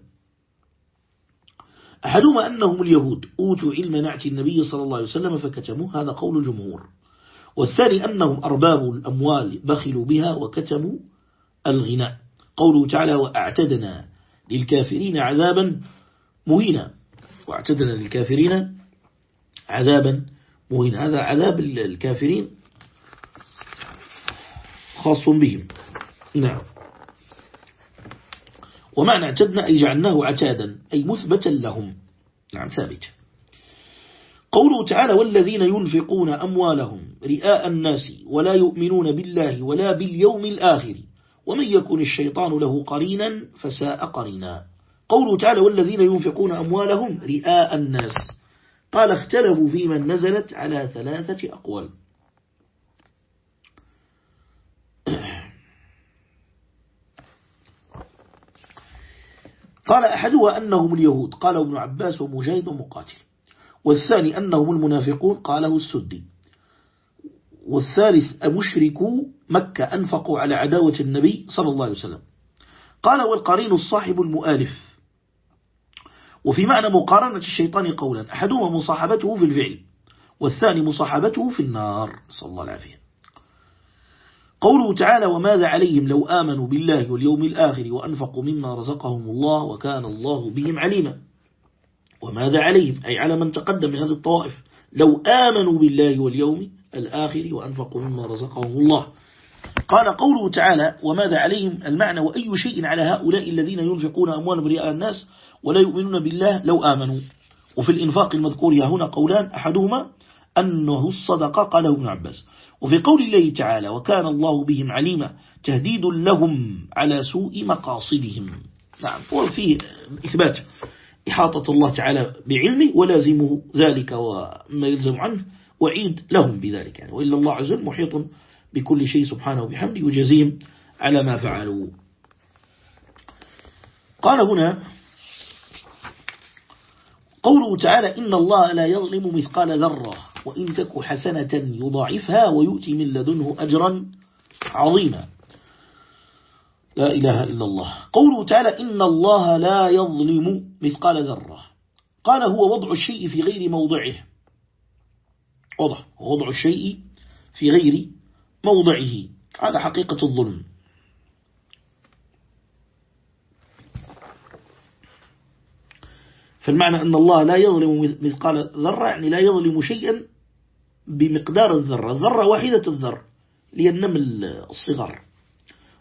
أحدهما أنهم اليهود أوتوا علم نعت النبي صلى الله عليه وسلم فكتموه هذا قول الجمهور. والثاني أنهم أرباب الأموال بخلوا بها وكتموا الغناء. قوله تعالى وأعتدنا للكافرين عذابا مهينا. وأعتدنا للكافرين عذابا مهينا. هذا عذاب الكافرين خاص بهم. نعم. ومعنى اعتدنا أي جعلناه عتادا أي مثبتا لهم. نعم ثابت. قوله تعالى والذين ينفقون أموالهم رئاء الناس ولا يؤمنون بالله ولا باليوم الآخر ومن يكون الشيطان له قرينا فساء قرينا. قوله تعالى والذين ينفقون أموالهم رئاء الناس. قال اختلفوا في من نزلت على ثلاثة أقوال. قال أحدها أنهم اليهود قاله ابن عباس ومجاهد ومقاتل. والثاني أنهم المنافقون قاله السدي. والثالث مشركو مكة أنفقوا على عداوة النبي صلى الله عليه وسلم. قال والقرين الصاحب المؤالف وفي معنى مقارنة الشيطان قولا أحدهما مصاحبته في الفعل والثاني مصاحبته في النار. صلى الله عليه وسلم قوله تعالى وماذا عليهم لو آمنوا بالله واليوم الآخر وأنفقوا مما رزقهم الله وكان الله بهم عليما. وماذا عليهم؟ أي على من تقدم من هذه الطوائف. لو آمنوا بالله واليوم الآخر وأنفقوا مما رزقهم الله. قال قوله تعالى وماذا عليهم؟ المعنى وأي شيء على هؤلاء الذين ينفقون أموالهم رئاء الناس ولا يؤمنون بالله لو آمنوا. وفي الإنفاق المذكور هنا قولان أحدهما أنه الصدقة قاله ابن عباس. وفي قول الله تعالى وكان الله بهم عليما تهديد لهم على سوء مقاصدهم. نعم وفي إثبات إحاطة الله تعالى بعلمه ولازمه ذلك وما يلزم عنه وعيد لهم بذلك. يعني وإلا الله عز وجل محيط بكل شيء سبحانه وبحمده وجزيم على ما فعلوا. قال هنا قوله تعالى إن الله لا يظلم مثقال ذرة. وإن تك حسنة يضاعفها ويؤتي من لدنه أجرا عظيما. لا إله إلا الله. قوله تعالى إن الله لا يظلم مثقال ذرة. قال هو وضع الشيء في غير موضعه. وضع وضع الشيء في غير موضعه. هذا حقيقة الظلم. فالمعنى أن الله لا يظلم مثقال ذرة يعني لا يظلم شيئا بمقدار الذرة. الذرة واحدة الذر لينمل الصغر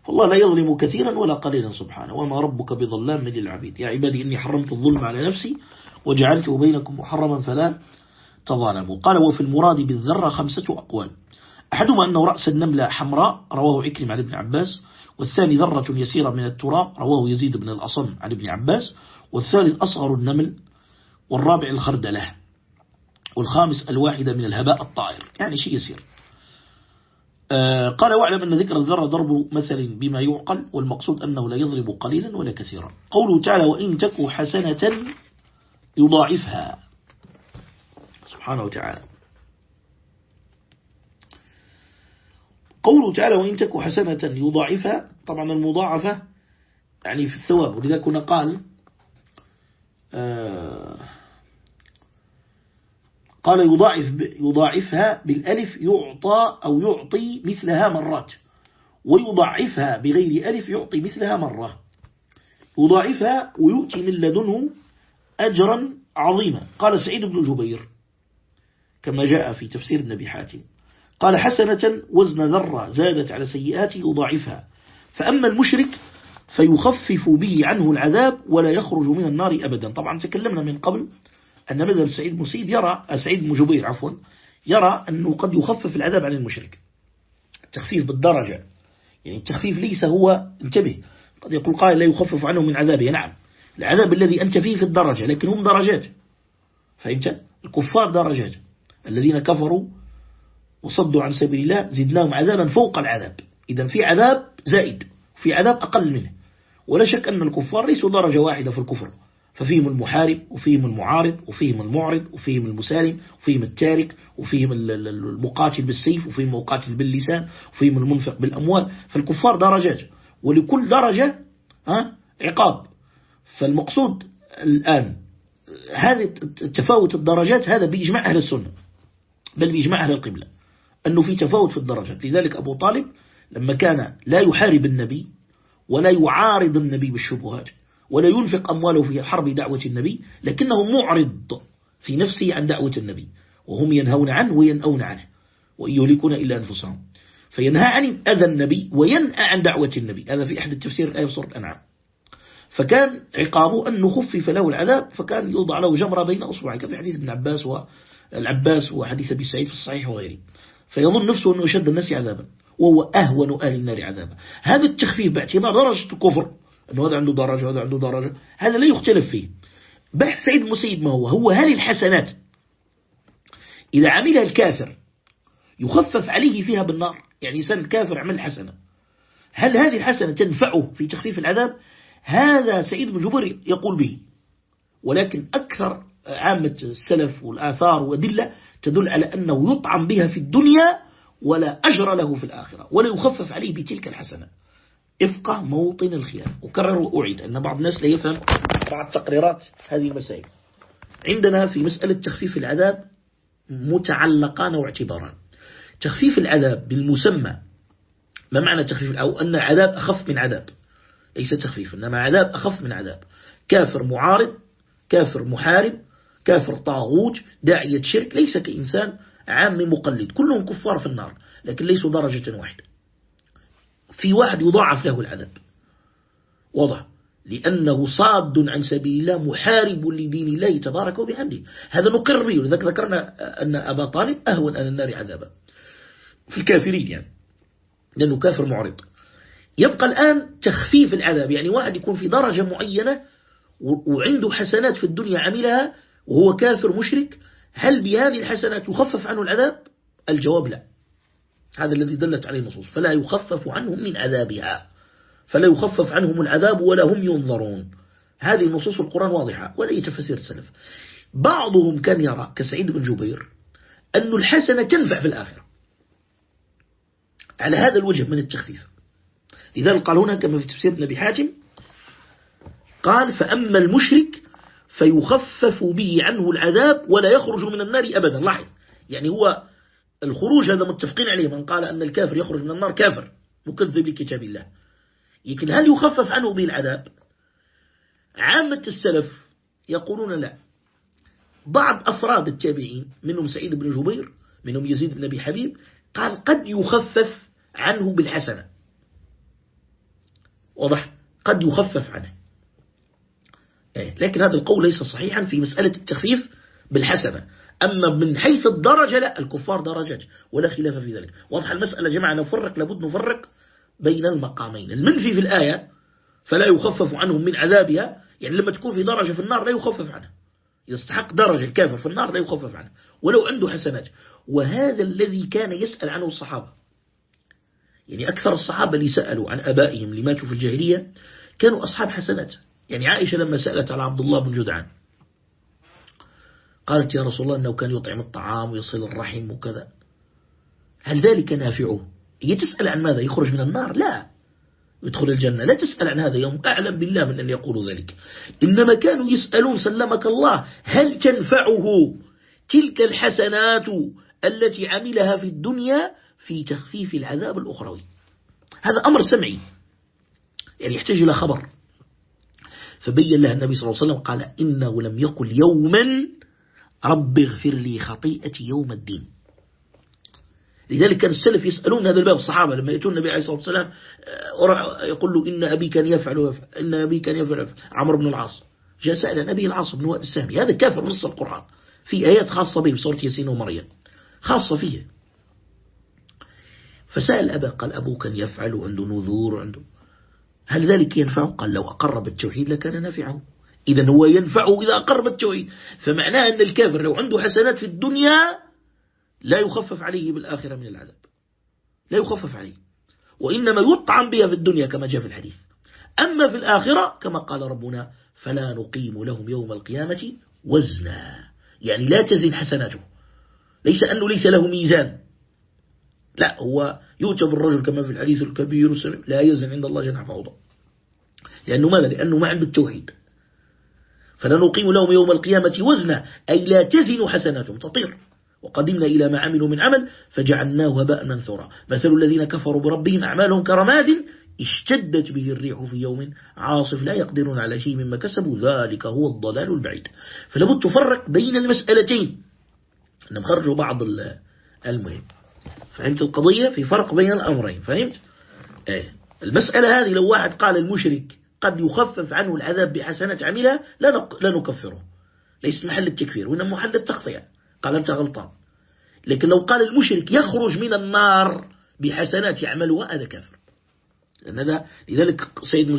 فالله لا يظلم كثيرا ولا قليلا سبحانه. وما ربك بظلام للعبيد. يا عبادي إني حرمت الظلم على نفسي وجعلته بينكم محرما فلا تظالموا. قال وفي المراد بالذرة خمسة أقوال. أحدهما أنه رأس النملة حمراء رواه عكرم عن ابن عباس. والثاني ذرة يسيرة من التراب رواه يزيد بن الأصم عن ابن عباس. والثالث أصغر النمل والرابع الخردلة. والخامس الواحدة من الهباء الطائر. يعني شيء يسير آه، قال واعلم أن ذكر الذرة ضرب مثل بما يعقل والمقصود أنه لا يضرب قليلا ولا كثيرا. قوله تعالى وإن تكو حسنة يضاعفها. سبحانه وتعالى. قوله تعالى وإن تكو حسنة يضاعفها. طبعا المضاعفة يعني في الثواب. ولذا كنا قال آه قال يضاعف يضاعفها بالألف يعطى أو يعطي مثلها مرات. ويضاعفها بغير ألف يعطي مثلها مرة. يضاعفها ويؤتي من لدنه أجرا عظيما. قال سعيد بن جبير كما جاء في تفسير النبي حاتم قال حسنة وزن ذرة زادت على سيئاته يضاعفها. فأما المشرك فيخفف به عنه العذاب ولا يخرج من النار أبدا. طبعا تكلمنا من قبل أن مذهب سعيد مسيب يرى سعيد مجبير عفوا يرى أنه قد يخفف العذاب عن المشرك. التخفيف بالدرجة. يعني التخفيف ليس هو انتبه قد يقول قائل لا يخفف عنه من عذابه. نعم العذاب الذي أنت فيه في الدرجة لكن هم درجات. فهمت؟ الكفار درجات. الذين كفروا وصدوا عن سبيل الله زدناهم عذابا فوق العذاب. إذا في عذاب زائد في عذاب أقل منه. ولا شك أن الكفار ليسوا درجة واحدة في الكفر. ففيهم المحارب وفيهم المعارض وفيهم المعرض وفيهم المسالم وفيهم التارك وفيهم المقاتل بالسيف وفيهم المقاتل باللسان وفيهم المنفق بالأموال. فالكفار درجات ولكل درجة عقاب. فالمقصود الآن هذه تفاوت الدرجات هذا بإجماع أهل السنة بل بإجماع أهل القبلة أنه في تفاوت في الدرجات. لذلك أبو طالب لما كان لا يحارب النبي ولا يعارض النبي بالشبهات ولا ينفق أمواله في حرب دعوة النبي لكنه معرض في نفسه عن دعوة النبي وهم ينهون عنه وينأون عنه وإن يهلكون إلا أنفسهم. فينهى عن أذى النبي وينأى عن دعوة النبي. هذا في أحد التفسير الآية سورة أنعام فكان عقابه أنه خفف له العذاب فكان يوضع له جمرة بين أصبعه كما في حديث ابن عباس والعباس وحديث أبي سعيد في الصحيح وغيره. فيظن نفسه أنه أشد الناس عذابا وهو أهون أهل النار عذابا. هذا التخفيف باعتبار درجة الكفر. أنه هذا عنده درجة وهذا عنده درجة. هذا لا يختلف فيه. بحث سيد مسيد ما هو؟ هو هل الحسنات إذا عملها الكافر يخفف عليه فيها بالنار؟ يعني إنسان كافر عمل حسنة. هل هذه الحسنة تنفعه في تخفيف العذاب؟ هذا سعيد بن جبير يقول به. ولكن أكثر عامة السلف والآثار وأدلة تدل على أنه يطعم بها في الدنيا ولا أجر له في الآخرة ولا يخفف عليه بتلك الحسنة. إفقه موطن الخيار أكرر وأعيد أن بعض الناس لا يفهم بعض تقريرات هذه المسائل. عندنا في مسألة تخفيف العذاب متعلقان واعتباران. تخفيف العذاب بالمسمى ما معنى تخفيف؟ أو أن عذاب أخف من عذاب. ليس تخفيف إنما عذاب أخف من عذاب. كافر معارض كافر محارب كافر طاغوت داعية شرك ليس كإنسان عام مقلد. كلهم كفار في النار لكن ليسوا درجة واحدة. في واحد يضاعف له العذاب. وضع لأنه صاد عن سبيل الله محارب لدين الله تبارك وبحمده. هذا نقر به لذلك ذكرنا أن أبا طالب أهون أن النار عذابا. في الكافرين يعني. لأنه كافر معرض. يبقى الآن تخفيف العذاب. يعني واحد يكون في درجة معينة وعنده حسنات في الدنيا عملها وهو كافر مشرك هل بهذه الحسنات يخفف عنه العذاب؟ الجواب لا. هذا الذي دلت عليه النصوص. فلا يخفف عنهم من عذابها. فلا يخفف عنهم العذاب ولا هم ينظرون. هذه النصوص القرآن واضحة ولا يتفسير السلف. بعضهم كان يرى كسعيد بن جبير أن الحسنة تنفع في الآخرة. على هذا الوجه من التخفيف. لذلك قال هنا كما في تفسير ابن أبي حاتم قال فأما المشرك فيخفف به عنه العذاب ولا يخرج من النار أبدا. لاحظ يعني هو الخروج هذا متفقين عليه من قال أن الكافر يخرج من النار كافر مكذب لكتاب الله. لكن هل يخفف عنه به العذاب؟ عامة السلف يقولون لا. بعض أفراد التابعين منهم سعيد بن جبير منهم يزيد بن أبي حبيب قال قد يخفف عنه بالحسنة. واضح؟ قد يخفف عنه. إيه، لكن هذا القول ليس صحيحا في مسألة التخفيف بالحسنة. أما من حيث الدرجة لا الكفار درجات ولا خلاف في ذلك. واضح المسألة جماعة نفرق لابد نفرق بين المقامين. المنفي في الآية فلا يخفف عنهم من عذابها يعني لما تكون في درجة في النار لا يخفف عنها. يستحق درجة الكافر في النار لا يخفف عنها. ولو عنده حسنات. وهذا الذي كان يسأل عنه الصحابة. يعني أكثر الصحابة اللي سألوا عن أبائهم اللي ماتوا في الجاهلية كانوا أصحاب حسنات. يعني عائشة لما سألت على عبد الله بن جدعان قالت يا رسول الله أنه كان يطعم الطعام ويصل الرحم وكذا. هل ذلك نافعه؟ هي تسأل عن ماذا؟ يخرج من النار؟ لا. يدخل الجنة. لا تسأل عن هذا يوم. أعلم بالله من أن يقولوا ذلك. إنما كانوا يسألون سلمك الله هل تنفعه تلك الحسنات التي عملها في الدنيا في تخفيف العذاب الأخروي؟ هذا أمر سمعي. يعني يحتاج إلى خبر. فبين لها النبي صلى الله عليه وسلم قال إنه لم يقل يوما رب اغفر لي خطيئتي يوم الدين. لذلك كان السلف يسألون هذا الباب الصحابة لما يأتون النبي عليه الصلاة والسلام آه، يقول له إن أبي كان يفعل إن أبي كان يفعل عمرو بن العاص جاء سأل أبي العاص بن وائل السهمي. هذا كافر نص القرآن في آيات خاصة به بسورة ياسين ومريم خاصة فيه. فسأل أبا قال أبوه كان يفعل عنده نذور عنده هل ذلك ينفعه؟ قال لو أقر بالتوحيد لكان نافعه. إذا هو ينفعه إذا أقر بالتوحيد فمعناه أن الكافر لو عنده حسنات في الدنيا لا يخفف عليه بالآخرة من العذاب. لا يخفف عليه. وإنما يطعم بها في الدنيا كما جاء في الحديث. أما في الآخرة كما قال ربنا فلا نقيم لهم يوم القيامة وزنا. يعني لا تزن حسناته. ليس أنه ليس له ميزان. لا هو يؤتى بالرجل كما في الحديث الكبير لا يزن عند الله جناح فوضى لأنه ماذا؟ لأنه ما عنده التوحيد. فلا نقيم لهم يوم القيامة وزنا أي لا تزن حسناتهم. تطير. وقدمنا إلى ما عملوا من عمل فجعلناه هباء منثورا. مثل الذين كفروا بربهم أعمالهم كرماد اشتدت به الريح في يوم عاصف لا يقدرون على شيء مما كسبوا. ذلك هو الضلال البعيد. فلابد تفرق بين المسألتين. نخرج بعض المهم. فهمت القضية؟ في فرق بين الأمرين. فهمت؟ إيه. المسألة هذه لو واحد قال المشرك قد يخفف عنه العذاب بحسنة عملها لا نكفره. ليس محل التكفير وإنما محل التخطئة قال أنت غلطان. لكن لو قال المشرك يخرج من النار بحسنات يعملها هذا كافر. لأن هذا لذلك سيد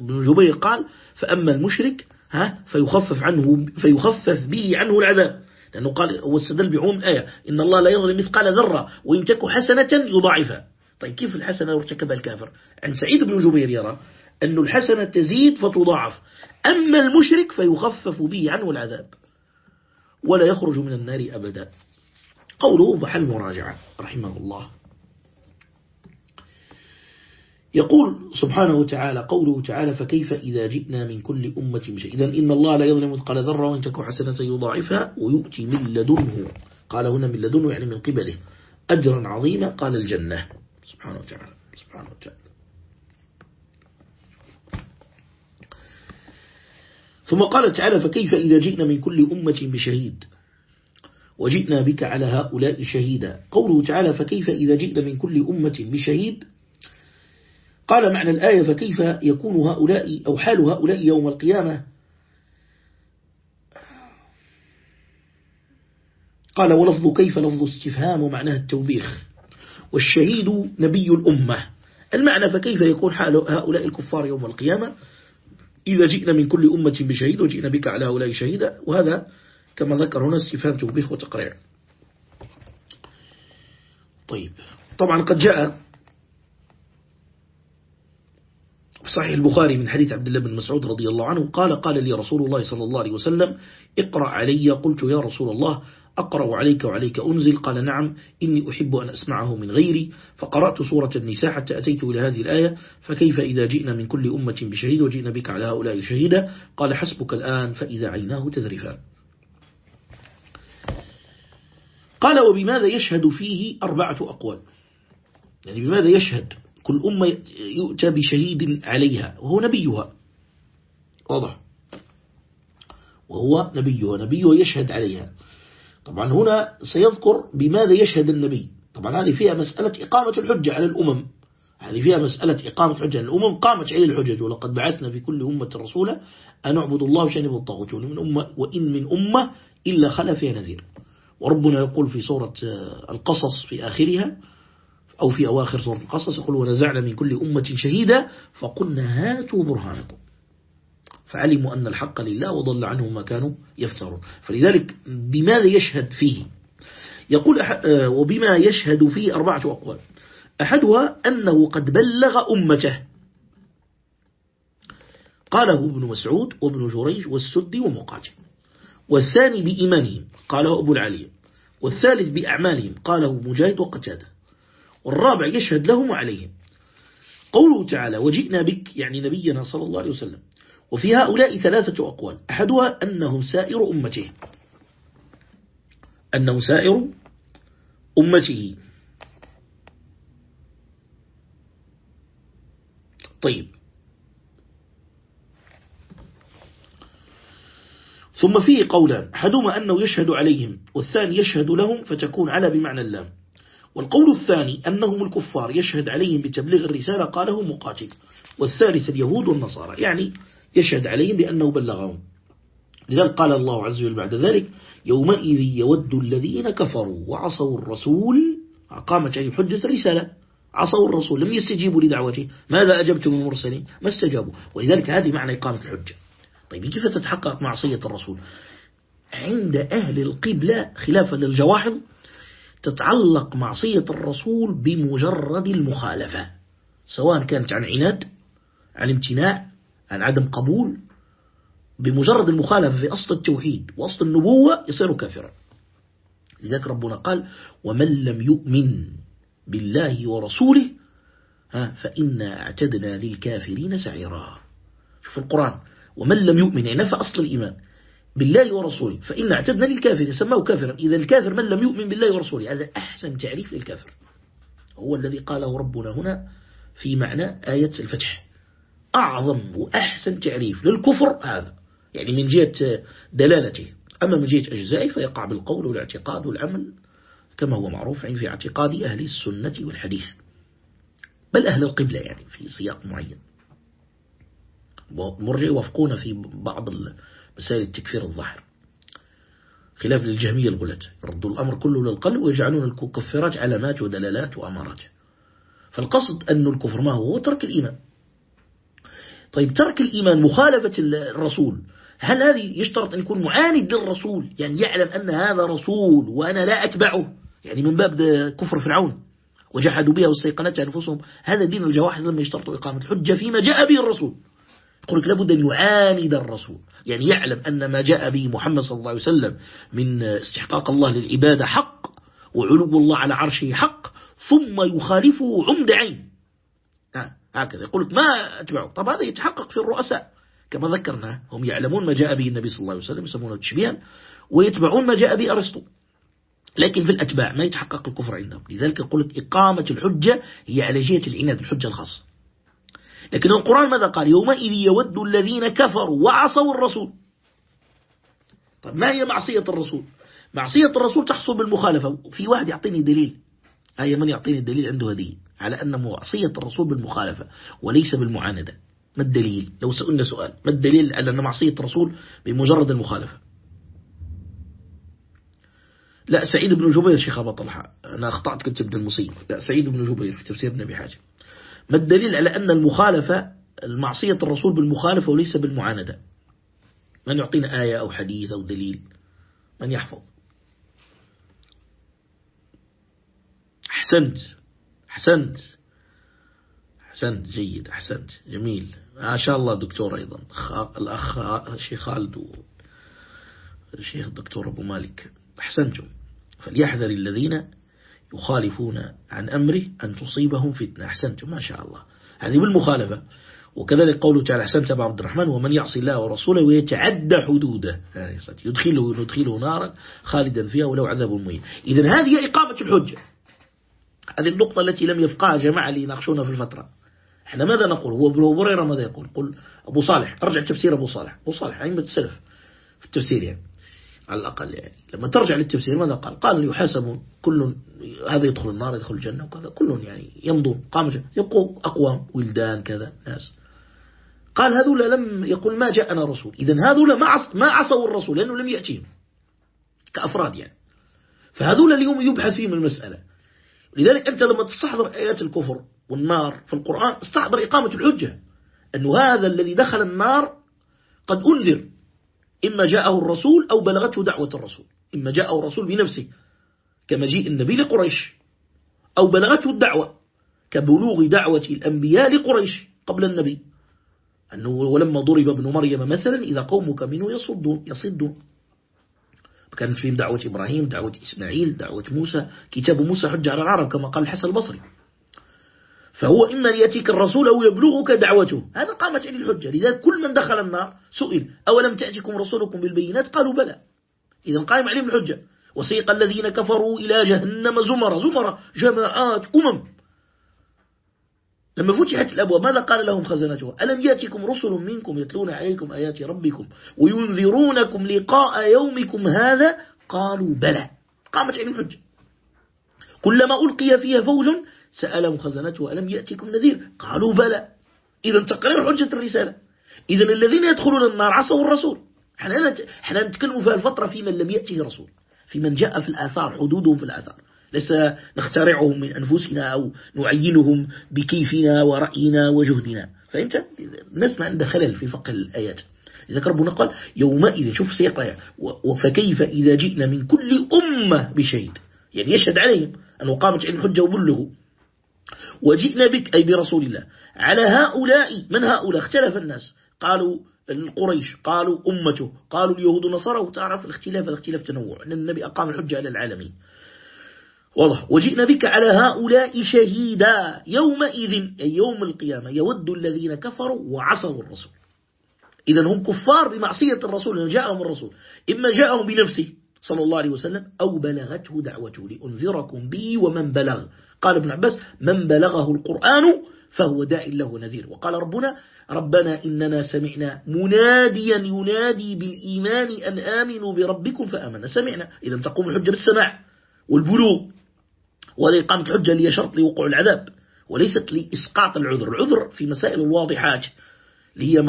بن جبير قال فأما المشرك ها فيخفف عنه فيخفف به عنه العذاب. لأنه قال هو استدل بعموم الآية إن الله لا يظلم مثقال ذرة وإن تك حسنة يضاعفها. طيب كيف الحسنة؟ ارتكبها الكافر. عن سعيد بن جبير يرى أن الحسنة تزيد فتضاعف. أما المشرك فيخفف به عنه العذاب ولا يخرج من النار أبدا. قوله محل مراجعة رحمه الله. يقول سبحانه وتعالى قوله تعالى فكيف إذا جئنا من كل أمة بشيء. إذن إن الله لا يظلم مثقال ذرة وإن تكون حسنة يضاعفها ويؤتي من لدنه. قال هنا من لدنه يعني من قبله. أجرا عظيما قال الجنة. سبحانه وتعالى سبحانه وتعالى. ثم قال تعالى فكيف إذا جئنا من كل أمة بشهيد؟ وجئنا بك على هؤلاء شهيدا. قوله تعالى فكيف إذا جئنا من كل أمة بشهيد؟ قال معنى الآية فكيف يكون هؤلاء أو حال هؤلاء يوم القيامة؟ قال ولفظ كيف؟ لفظ استفهام ومعناه التوبيخ. والشهيد نبي الأمة. المعنى فكيف يكون حال هؤلاء الكفار يوم القيامة؟ إذا جئنا من كل أمة بشهيد وجئنا بك على هؤلاء شهيدا. وهذا كما ذكر هنا استفهام توبيخ وتقريع. طيب. طبعا قد جاء في صحيح البخاري من حديث عبد الله بن مسعود رضي الله عنه قال قال لي رسول الله صلى الله عليه وسلم اقرأ علي. قلت يا رسول الله أقرأ عليك وعليك أنزل. قال نعم إني أحب أن أسمعه من غيري. فقرأت سورة النساء حتى أتيت إلى هذه الآية. فكيف إذا جئنا من كل أمة بشهيد وجئنا بك على هؤلاء شهيدا؟ قال حسبك الآن فإذا عيناه تذرفان قال وبماذا يشهد فيه أربعة أقوال؟ يعني بماذا يشهد كل أمة يؤتى بشهيد عليها؟ وهو نبيها. واضح. وهو نبيها. نبيها يشهد عليها. طبعا هنا سيذكر بماذا يشهد النبي. طبعا هذه فيها مسألة إقامة الحجة على الأمم. هذه فيها مسألة إقامة حجة الأمم. قامت عليه الحجج ولقد بعثنا في كل أمة رسولا أن اعبدوا الله وشنبوا الطاغوت وإن من أمة, وإن من أمة إلا خلا فيها نذير وربنا يقول في سورة القصص في آخرها أو في أواخر سورة القصص يقول ونزعنا من كل أمة شهيدا فقلنا هاتوا برهانكم فعلموا أن الحق لله وضل عنهم ما كانوا يفترون. فلذلك بماذا يشهد فيه؟ يقول آه، وبما يشهد فيه أربعة أقوال. أحدها أنه قد بلغ أمته. قاله ابن مسعود وابن جريج والسدي ومقاتل. والثاني بإيمانهم قاله أبو العلي. والثالث بأعمالهم قاله مجاهد وقتاده. والرابع يشهد لهم وعليهم. قوله تعالى وجئنا بك يعني نبينا صلى الله عليه وسلم. وفي هؤلاء ثلاثة أقوال. أحدها أنهم سائر أمته. أنه سائر أمته. طيب. ثم فيه قولان. أحدهما أنه يشهد عليهم والثاني يشهد لهم فتكون على بمعنى اللام. والقول الثاني أنهم الكفار يشهد عليهم بتبليغ الرسالة قاله مقاتل. والثالث اليهود والنصارى. يعني يشهد عليهم بأنه بلغهم. لذلك قال الله عز وجل بعد ذلك يومئذ يود الذين كفروا وعصوا الرسول قامت عليهم حجة الرسالة عصوا الرسول لم يستجيبوا لدعوته. ماذا أجبتم المرسلين؟ ما استجابوا. ولذلك هذه معنى إقامة الحجة. طيب كيف تتحقق معصية الرسول؟ عند أهل القبلة خلافا للجواحظ تتعلق معصية الرسول بمجرد المخالفة سواء كانت عن عناد عن امتناع عن عدم قبول بمجرد المخالفة في أصل التوحيد وأصل النبوة يصير كافرا. لذلك ربنا قال ومن لم يؤمن بالله ورسوله فإنا اعتدنا للكافرين سعيرا. شوف القرآن ومن لم يؤمن يعني نفى أصل الإيمان بالله ورسوله فإن اعتدنا للكافر سماه كافرا. إذا الكافر من لم يؤمن بالله ورسوله هذا أحسن تعريف للكافر. هو الذي قاله ربنا هنا في معنى آية الفتح. أعظم وأحسن تعريف للكفر هذا. يعني من جهة دلالته. أما من جهة أجزائه فيقع بالقول والاعتقاد والعمل كما هو معروف في اعتقاد أهل السنة والحديث. بل أهل القبلة يعني في سياق معين. المرجع يوافقون في بعض مسائل التكفير الظاهر. خلاف للجهمية الغلاة. يردوا الأمر كله للقلب ويجعلون الكفرات علامات ودلالات وأمارات. فالقصد أن الكفر ما هو ترك الإيمان. طيب ترك الإيمان مخالفة الرسول هل هذه يشترط أن يكون معاند للرسول؟ يعني يعلم أن هذا رسول وأنا لا أتبعه يعني من باب كفر فرعون وجحدوا بها واستيقنتها أنفسهم هذا دين الجواحد لما يشترط إقامة الحجة فيما جاء به الرسول. يقول لك لابد أن يعاند الرسول يعني يعلم أن ما جاء به محمد صلى الله عليه وسلم من استحقاق الله للعبادة حق وعلو الله على عرشه حق ثم يخالفه عمد عين. هكذا. يقول لك ما أتبعه. طب هذا يتحقق في الرؤساء. كما ذكرنا هم يعلمون ما جاء به النبي صلى الله عليه وسلم يسمونه تشبيها ويتبعون ما جاء به أرسطو. لكن في الأتباع ما يتحقق الكفر عندهم. لذلك يقول لك إقامة الحجة هي على جهة العناد الحجة الخاصة. لكن القرآن ماذا قال؟ يومئذ يود الذين كفروا وعصوا الرسول. طيب ما هي معصية الرسول؟ معصية الرسول تحصل بالمخالفة. في واحد يعطيني دليل. أي من يعطيني الدليل عنده هدية. على أن معصية الرسول بالمخالفة وليس بالمعاندة. ما الدليل؟ لو سألنا سؤال ما الدليل على أن معصية الرسول بمجرد المخالفة؟ لا سعيد بن جبير شيخ أبا طلحة أنا أخطأت كنت ابن المصيب. لا سعيد بن جبير في تفسير ابن أبي حاجة. ما الدليل على أن المخالفة المعصية الرسول بالمخالفة وليس بالمعاندة؟ من يعطينا آية أو حديث أو دليل؟ من يحفظ؟ أحسنت. أحسنت. أحسنت جيد أحسنت جميل. ما شاء الله دكتور أيضا. الأخ الشيخ خالد الشيخ الدكتور أبو مالك. أحسنتم. فليحذر الذين يخالفون عن أمره أن تصيبهم فتنة. أحسنتم. ما شاء الله. هذه بالمخالفة. وكذلك قوله تعالى أحسنت أبا عبد الرحمن ومن يعصي الله ورسوله ويتعدى حدوده. يدخله يدخله نارا خالدا فيها ولو عذاب مهين. إذا هذه إقامة الحجة. هذه النقطة التي لم يفقها جماعة ليناقشونها في الفترة. إحنا ماذا نقول؟ هو أبو هريرة ماذا يقول؟ قل أبو صالح أرجع تفسير أبو صالح. أبو صالح أئمة السلف في التفسير يعني. على الأقل يعني. لما ترجع للتفسير ماذا قال؟ قال يحاسبون كل هذا يدخل النار يدخل الجنة وكذا. كلهم يعني يمضون قام يبقوا أقوام ولدان كذا ناس. قال هذول لم يقول ما جاءنا رسول. إذا هذول ما ما عصوا الرسول لأنه لم يأتيهم. كأفراد يعني. فهذول اليوم يبحث فيهم المسألة. لذلك أنت لما تستحضر آيات الكفر والنار في القرآن استحضر إقامة الحجة. أنه هذا الذي دخل النار قد أنذر. إما جاءه الرسول أو بلغته دعوة الرسول. إما جاءه الرسول بنفسه كمجيء النبي لقريش. أو بلغته الدعوة كبلوغ دعوة الأنبياء لقريش قبل النبي. أنه ولما ضرب ابن مريم مثلا إذا قومك منه يصدون يصدون. كانت فيهم دعوة إبراهيم دعوة إسماعيل دعوة موسى كتاب موسى حج على العرب كما قال الحسن البصري. فهو إما يأتيك الرسول أو يبلغك دعوته. هذا قامت عليه الحجة. لذلك كل من دخل النار سئل أولم تأتكم رسولكم بالبينات؟ قالوا بلى. إذا قائم عليهم الحجة. وسيق الذين كفروا إلى جهنم زمر زمر جماعات أمم. لما فتحت الأبواب ماذا قال لهم خزنتها ألم يأتكم رسل منكم يتلون عليكم آيات ربكم وينذرونكم لقاء يومكم هذا؟ قالوا بلى. قامت علم الحجة. كلما ألقي فيها فوج سألهم خزنته ألم يأتكم نذير؟ قالوا بلى. إذا تقرير حجة الرسالة. إذا الذين يدخلون النار عصوا الرسول. إحنا نتكلم في الفترة في من لم يأته رسول. في من جاء في الآثار حدودهم في الآثار. ليس نخترعهم من أنفسنا أو نعينهم بكيفنا ورأينا وجهدنا. فهمت؟ الناس ما عندها خلل في فقه الآيات. إذا ربنا قال يومئذ شوف سيقرأ فكيف إذا جئنا من كل أمة بشهيد. يعني يشهد عليهم أنه قامت عن حجة وبلغوا. وجئنا بك أي برسول الله على هؤلاء. من هؤلاء؟ اختلف الناس. قالوا القريش قالوا أمته قالوا اليهود نصارى وتعرف الاختلاف الاختلاف تنوع. أن النبي أقام الحجة على العالمين. واضح. وجئنا بك على هؤلاء شهيدا يومئذ أي يوم القيامة يود الذين كفروا وعصوا الرسول. إذا هم كفار بمعصية الرسول لأنه جاءهم الرسول. إما جاءهم بنفسه صلى الله عليه وسلم أو بلغته دعوته. لأنذركم به ومن بلغ. قال ابن عباس من بلغه القرآن فهو داع له نذير. وقال ربنا ربنا إننا سمعنا مناديا ينادي بالإيمان أن آمنوا بربكم فآمنا. سمعنا. إذا تقوم الحجة بالسماع والبلوغ. ولإقامة الحجة اللي شرط لوقوع العذاب وليست لإسقاط العذر. العذر في مسائل الواضحات اللي هي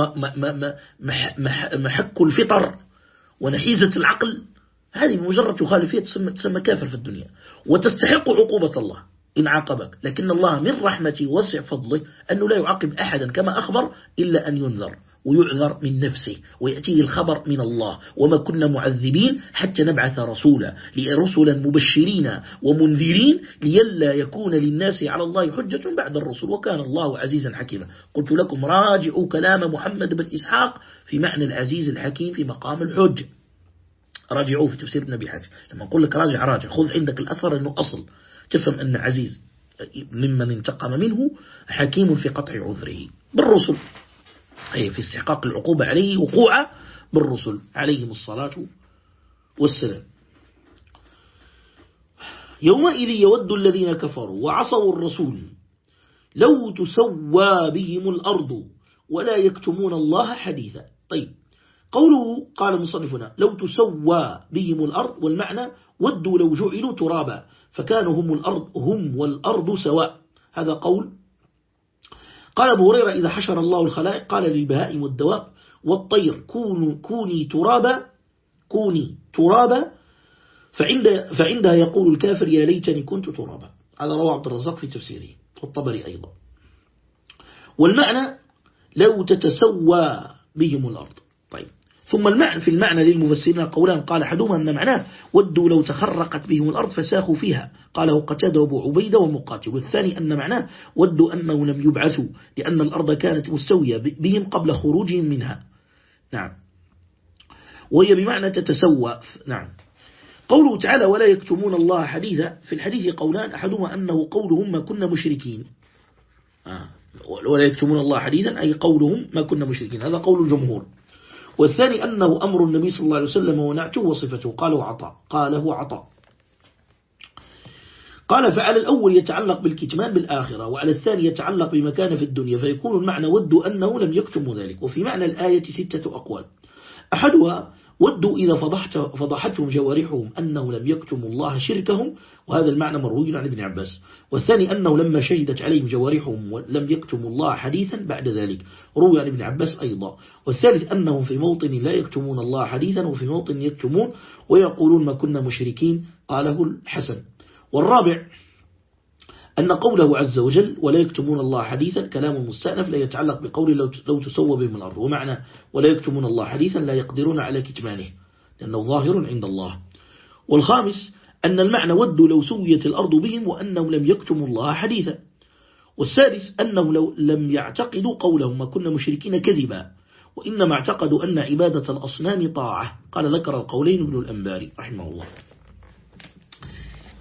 محك الفطر ونحيزة العقل. هذه بمجرد تخالفية تسمى, تسمى كافر في الدنيا وتستحق عقوبة الله إن عاقبك. لكن الله من رحمته وسع فضله أنه لا يعاقب أحدا كما أخبر إلا أن ينذر. ويعذر من نفسه ويأتيه الخبر من الله وما كنا معذبين حتى نبعث رسولا رسلا مبشرين ومنذرين ليلا يكون للناس على الله حجة بعد الرسل وكان الله عزيزا حكيما. قلت لكم راجعوا كلام محمد بن إسحاق في معنى العزيز الحكيم في مقام الحج. راجعوه في تفسير النبي حاج. لما نقول لك راجع راجع. خذ عندك الأثر أنه أصل. تفهم أن عزيز ممن انتقم منه حكيم في قطع عذره. بالرسل. أي في استحقاق العقوبة عليه وقوع بالرسل عليهم الصلاة والسلام. يومئذ يود الذين كفروا وعصوا الرسول لو تسوى بهم الأرض ولا يكتمون الله حديثا. طيب قوله قال مصنفنا لو تسوى بهم الأرض والمعنى ودوا لو جعلوا ترابا فكانوا هم الأرض هم والأرض سواء. هذا قول قال أبو هريرة إذا حشر الله الخلائق قال للبهائم والدواب والطير كونوا كوني ترابا كوني ترابا فعند فعندها يقول الكافر يا ليتني كنت ترابا. هذا رواه عبد الرزاق في تفسيره والطبري أيضا. والمعنى لو تتسوى بهم الأرض. طيب. ثم المعنى في المعنى للمفسرين قولان قال أحدهما أن معناه ودوا لو تخرقت بهم الأرض فساخوا فيها. قاله قتادة أبو عبيدة ومقاتل. والثاني أن معناه ودوا أنه لم يبعثوا لأن الأرض كانت مستوية بهم قبل خروجهم منها. نعم. وهي بمعنى تتسوى. نعم. قوله تعالى ولا يكتمون الله حديثا في الحديث قولان أحدهما أنه قولهم ما كنا مشركين. آه. ولا يكتمون الله حديثا أي قولهم ما كنا مشركين. هذا قول الجمهور. والثاني أنه أمر النبي صلى الله عليه وسلم ونعته وصفته. قال وعطاء قال هو عطاء. قال فعلى الأول يتعلق بالكتمان بالآخرة وعلى الثاني يتعلق بمكان في الدنيا فيكون المعنى ود أنه لم يكتم ذلك. وفي معنى الآية ستة أقوال. أحدها ودوا إذا فضحت فضحتهم جوارحهم أنه لم يكتموا الله شركهم وهذا المعنى مروي عن ابن عباس. والثاني أنه لما شهدت عليهم جوارحهم لم يكتموا الله حديثا بعد ذلك. روي عن ابن عباس أيضا. والثالث أنهم في موطن لا يكتمون الله حديثا وفي موطن يكتمون ويقولون ما كنا مشركين قاله الحسن. والرابع أن قوله عز وجل ولا يكتمون الله حديثا كلام مستأنف لا يتعلق بقول لو تسوى بهم الأرض. ومعنى ولا يكتمون الله حديثا لا يقدرون على كتمانه لأنه ظاهر عند الله. والخامس أن المعنى ودوا لو سويت الأرض بهم وأنهم لم يكتموا الله حديثا. والسادس أنهم لو لم يعتقدوا قولهم ما كنا مشركين كذبا وإنما اعتقدوا أن عبادة الأصنام طاعة. قال ذكر القولين ابن الأنباري رحمه الله.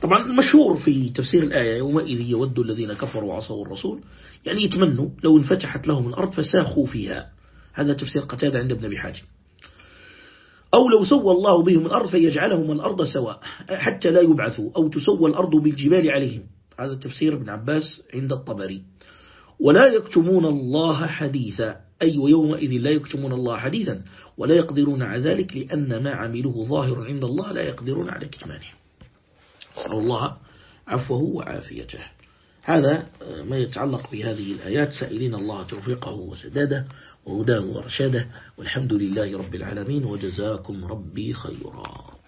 طبعا المشهور في تفسير الآية يومئذ يود الذين كفروا وعصوا الرسول يعني يتمنوا لو انفتحت لهم الأرض فساخوا فيها. هذا تفسير قتادة عند ابن أبي حاتم. أو لو سوى الله بهم الأرض فيجعلهم الأرض سواء حتى لا يبعثوا أو تسوى الأرض بالجبال عليهم. هذا تفسير ابن عباس عند الطبري. ولا يكتمون الله حديثا أي يومئذ لا يكتمون الله حديثا ولا يقدرون على ذلك لأن ما عملوه ظاهر عند الله لا يقدرون على كتمانه. أسأل الله عفوه وعافيته. هذا ما يتعلق بهذه الآيات. سائلين الله توفيقه وسداده وهداه ورشاده والحمد لله رب العالمين. وجزاكم ربي خيرا.